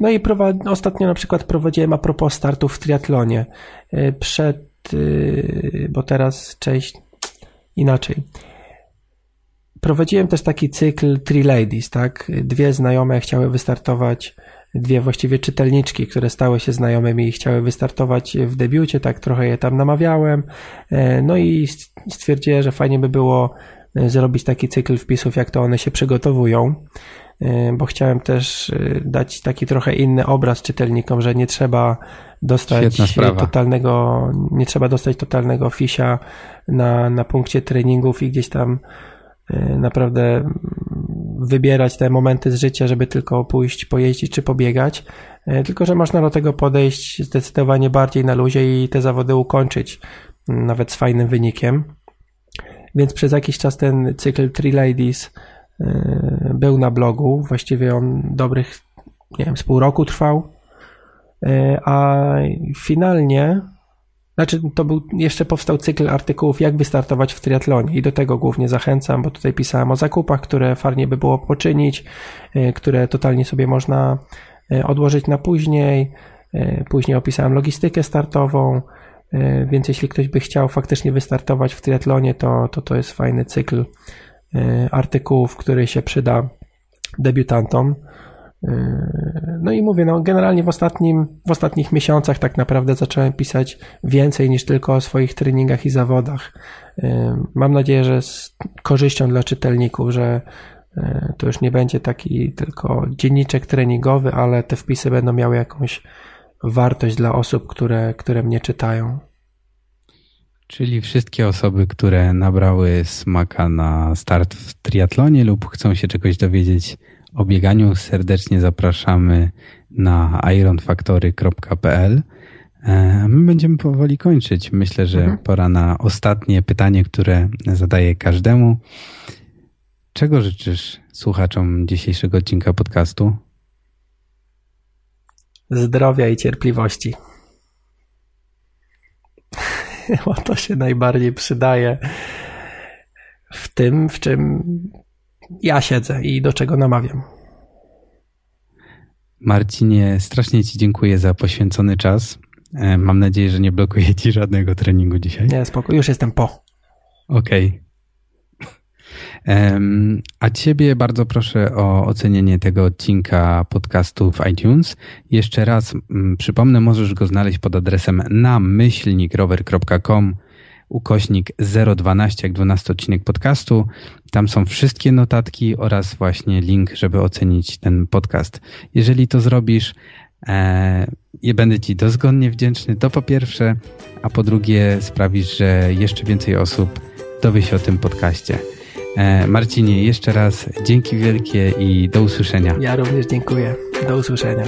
No i ostatnio na przykład prowadziłem a propos startów w triatlonie. Przed, bo teraz cześć, inaczej. Prowadziłem też taki cykl Three Ladies, tak? Dwie znajome chciały wystartować, dwie właściwie czytelniczki, które stały się znajomymi i chciały wystartować w debiucie, tak trochę je tam namawiałem. Y, no i stwierdziłem, że fajnie by było zrobić taki cykl wpisów, jak to one się przygotowują. Y, bo chciałem też dać taki trochę inny obraz czytelnikom, że nie trzeba dostać totalnego, nie trzeba dostać totalnego fisia na, na punkcie treningów i gdzieś tam naprawdę wybierać te momenty z życia, żeby tylko pójść, pojeździć czy pobiegać, tylko że można do tego podejść zdecydowanie bardziej na luzie i te zawody ukończyć nawet z fajnym wynikiem. Więc przez jakiś czas ten cykl Three Ladies E, był na blogu. Właściwie on dobrych, nie wiem, z pół roku trwał. A finalnie, znaczy to był, jeszcze powstał cykl artykułów, jak wystartować w triatlonie i do tego głównie zachęcam, bo tutaj pisałem o zakupach, które fajnie by było poczynić, e, które totalnie sobie można odłożyć na później. Później opisałem logistykę startową, więc jeśli ktoś by chciał faktycznie wystartować w triatlonie, to to, to jest fajny cykl artykułów, który się przyda debiutantom. E, no i mówię, no generalnie w, ostatnim, w ostatnich miesiącach tak naprawdę zacząłem pisać więcej niż tylko o swoich treningach i zawodach. E, mam nadzieję, że z korzyścią dla czytelników, że to już nie będzie taki tylko dzienniczek treningowy, ale te wpisy będą miały jakąś wartość dla osób, które, które mnie czytają. Czyli wszystkie osoby, które nabrały smaka na start w triatlonie lub chcą się czegoś dowiedzieć o bieganiu, serdecznie zapraszamy na ironfactory.pl. E, my będziemy powoli kończyć. Myślę, że mhm. pora na ostatnie pytanie, które zadaję każdemu. Czego życzysz słuchaczom dzisiejszego odcinka podcastu? Zdrowia i cierpliwości. bo to się najbardziej przydaje w tym, w czym ja siedzę i do czego namawiam. Marcinie, strasznie Ci dziękuję za poświęcony czas. E, mam nadzieję, że nie blokuje Ci żadnego treningu dzisiaj. Nie, spoko, już jestem po. Okej. Okay. A Ciebie bardzo proszę o ocenienie tego odcinka podcastu w iTunes. Jeszcze raz mm, przypomnę, możesz go znaleźć pod adresem na myślnikrower.com ukośnik 012 jak 12 odcinek podcastu. Tam są wszystkie notatki oraz właśnie link, żeby ocenić ten podcast. Jeżeli to zrobisz, e, i będę Ci dozgonnie wdzięczny, to po pierwsze, a po drugie sprawisz, że jeszcze więcej osób dowie się o tym podcaście. E, Marcinie, jeszcze raz dzięki wielkie i do usłyszenia. Ja również dziękuję. Do usłyszenia.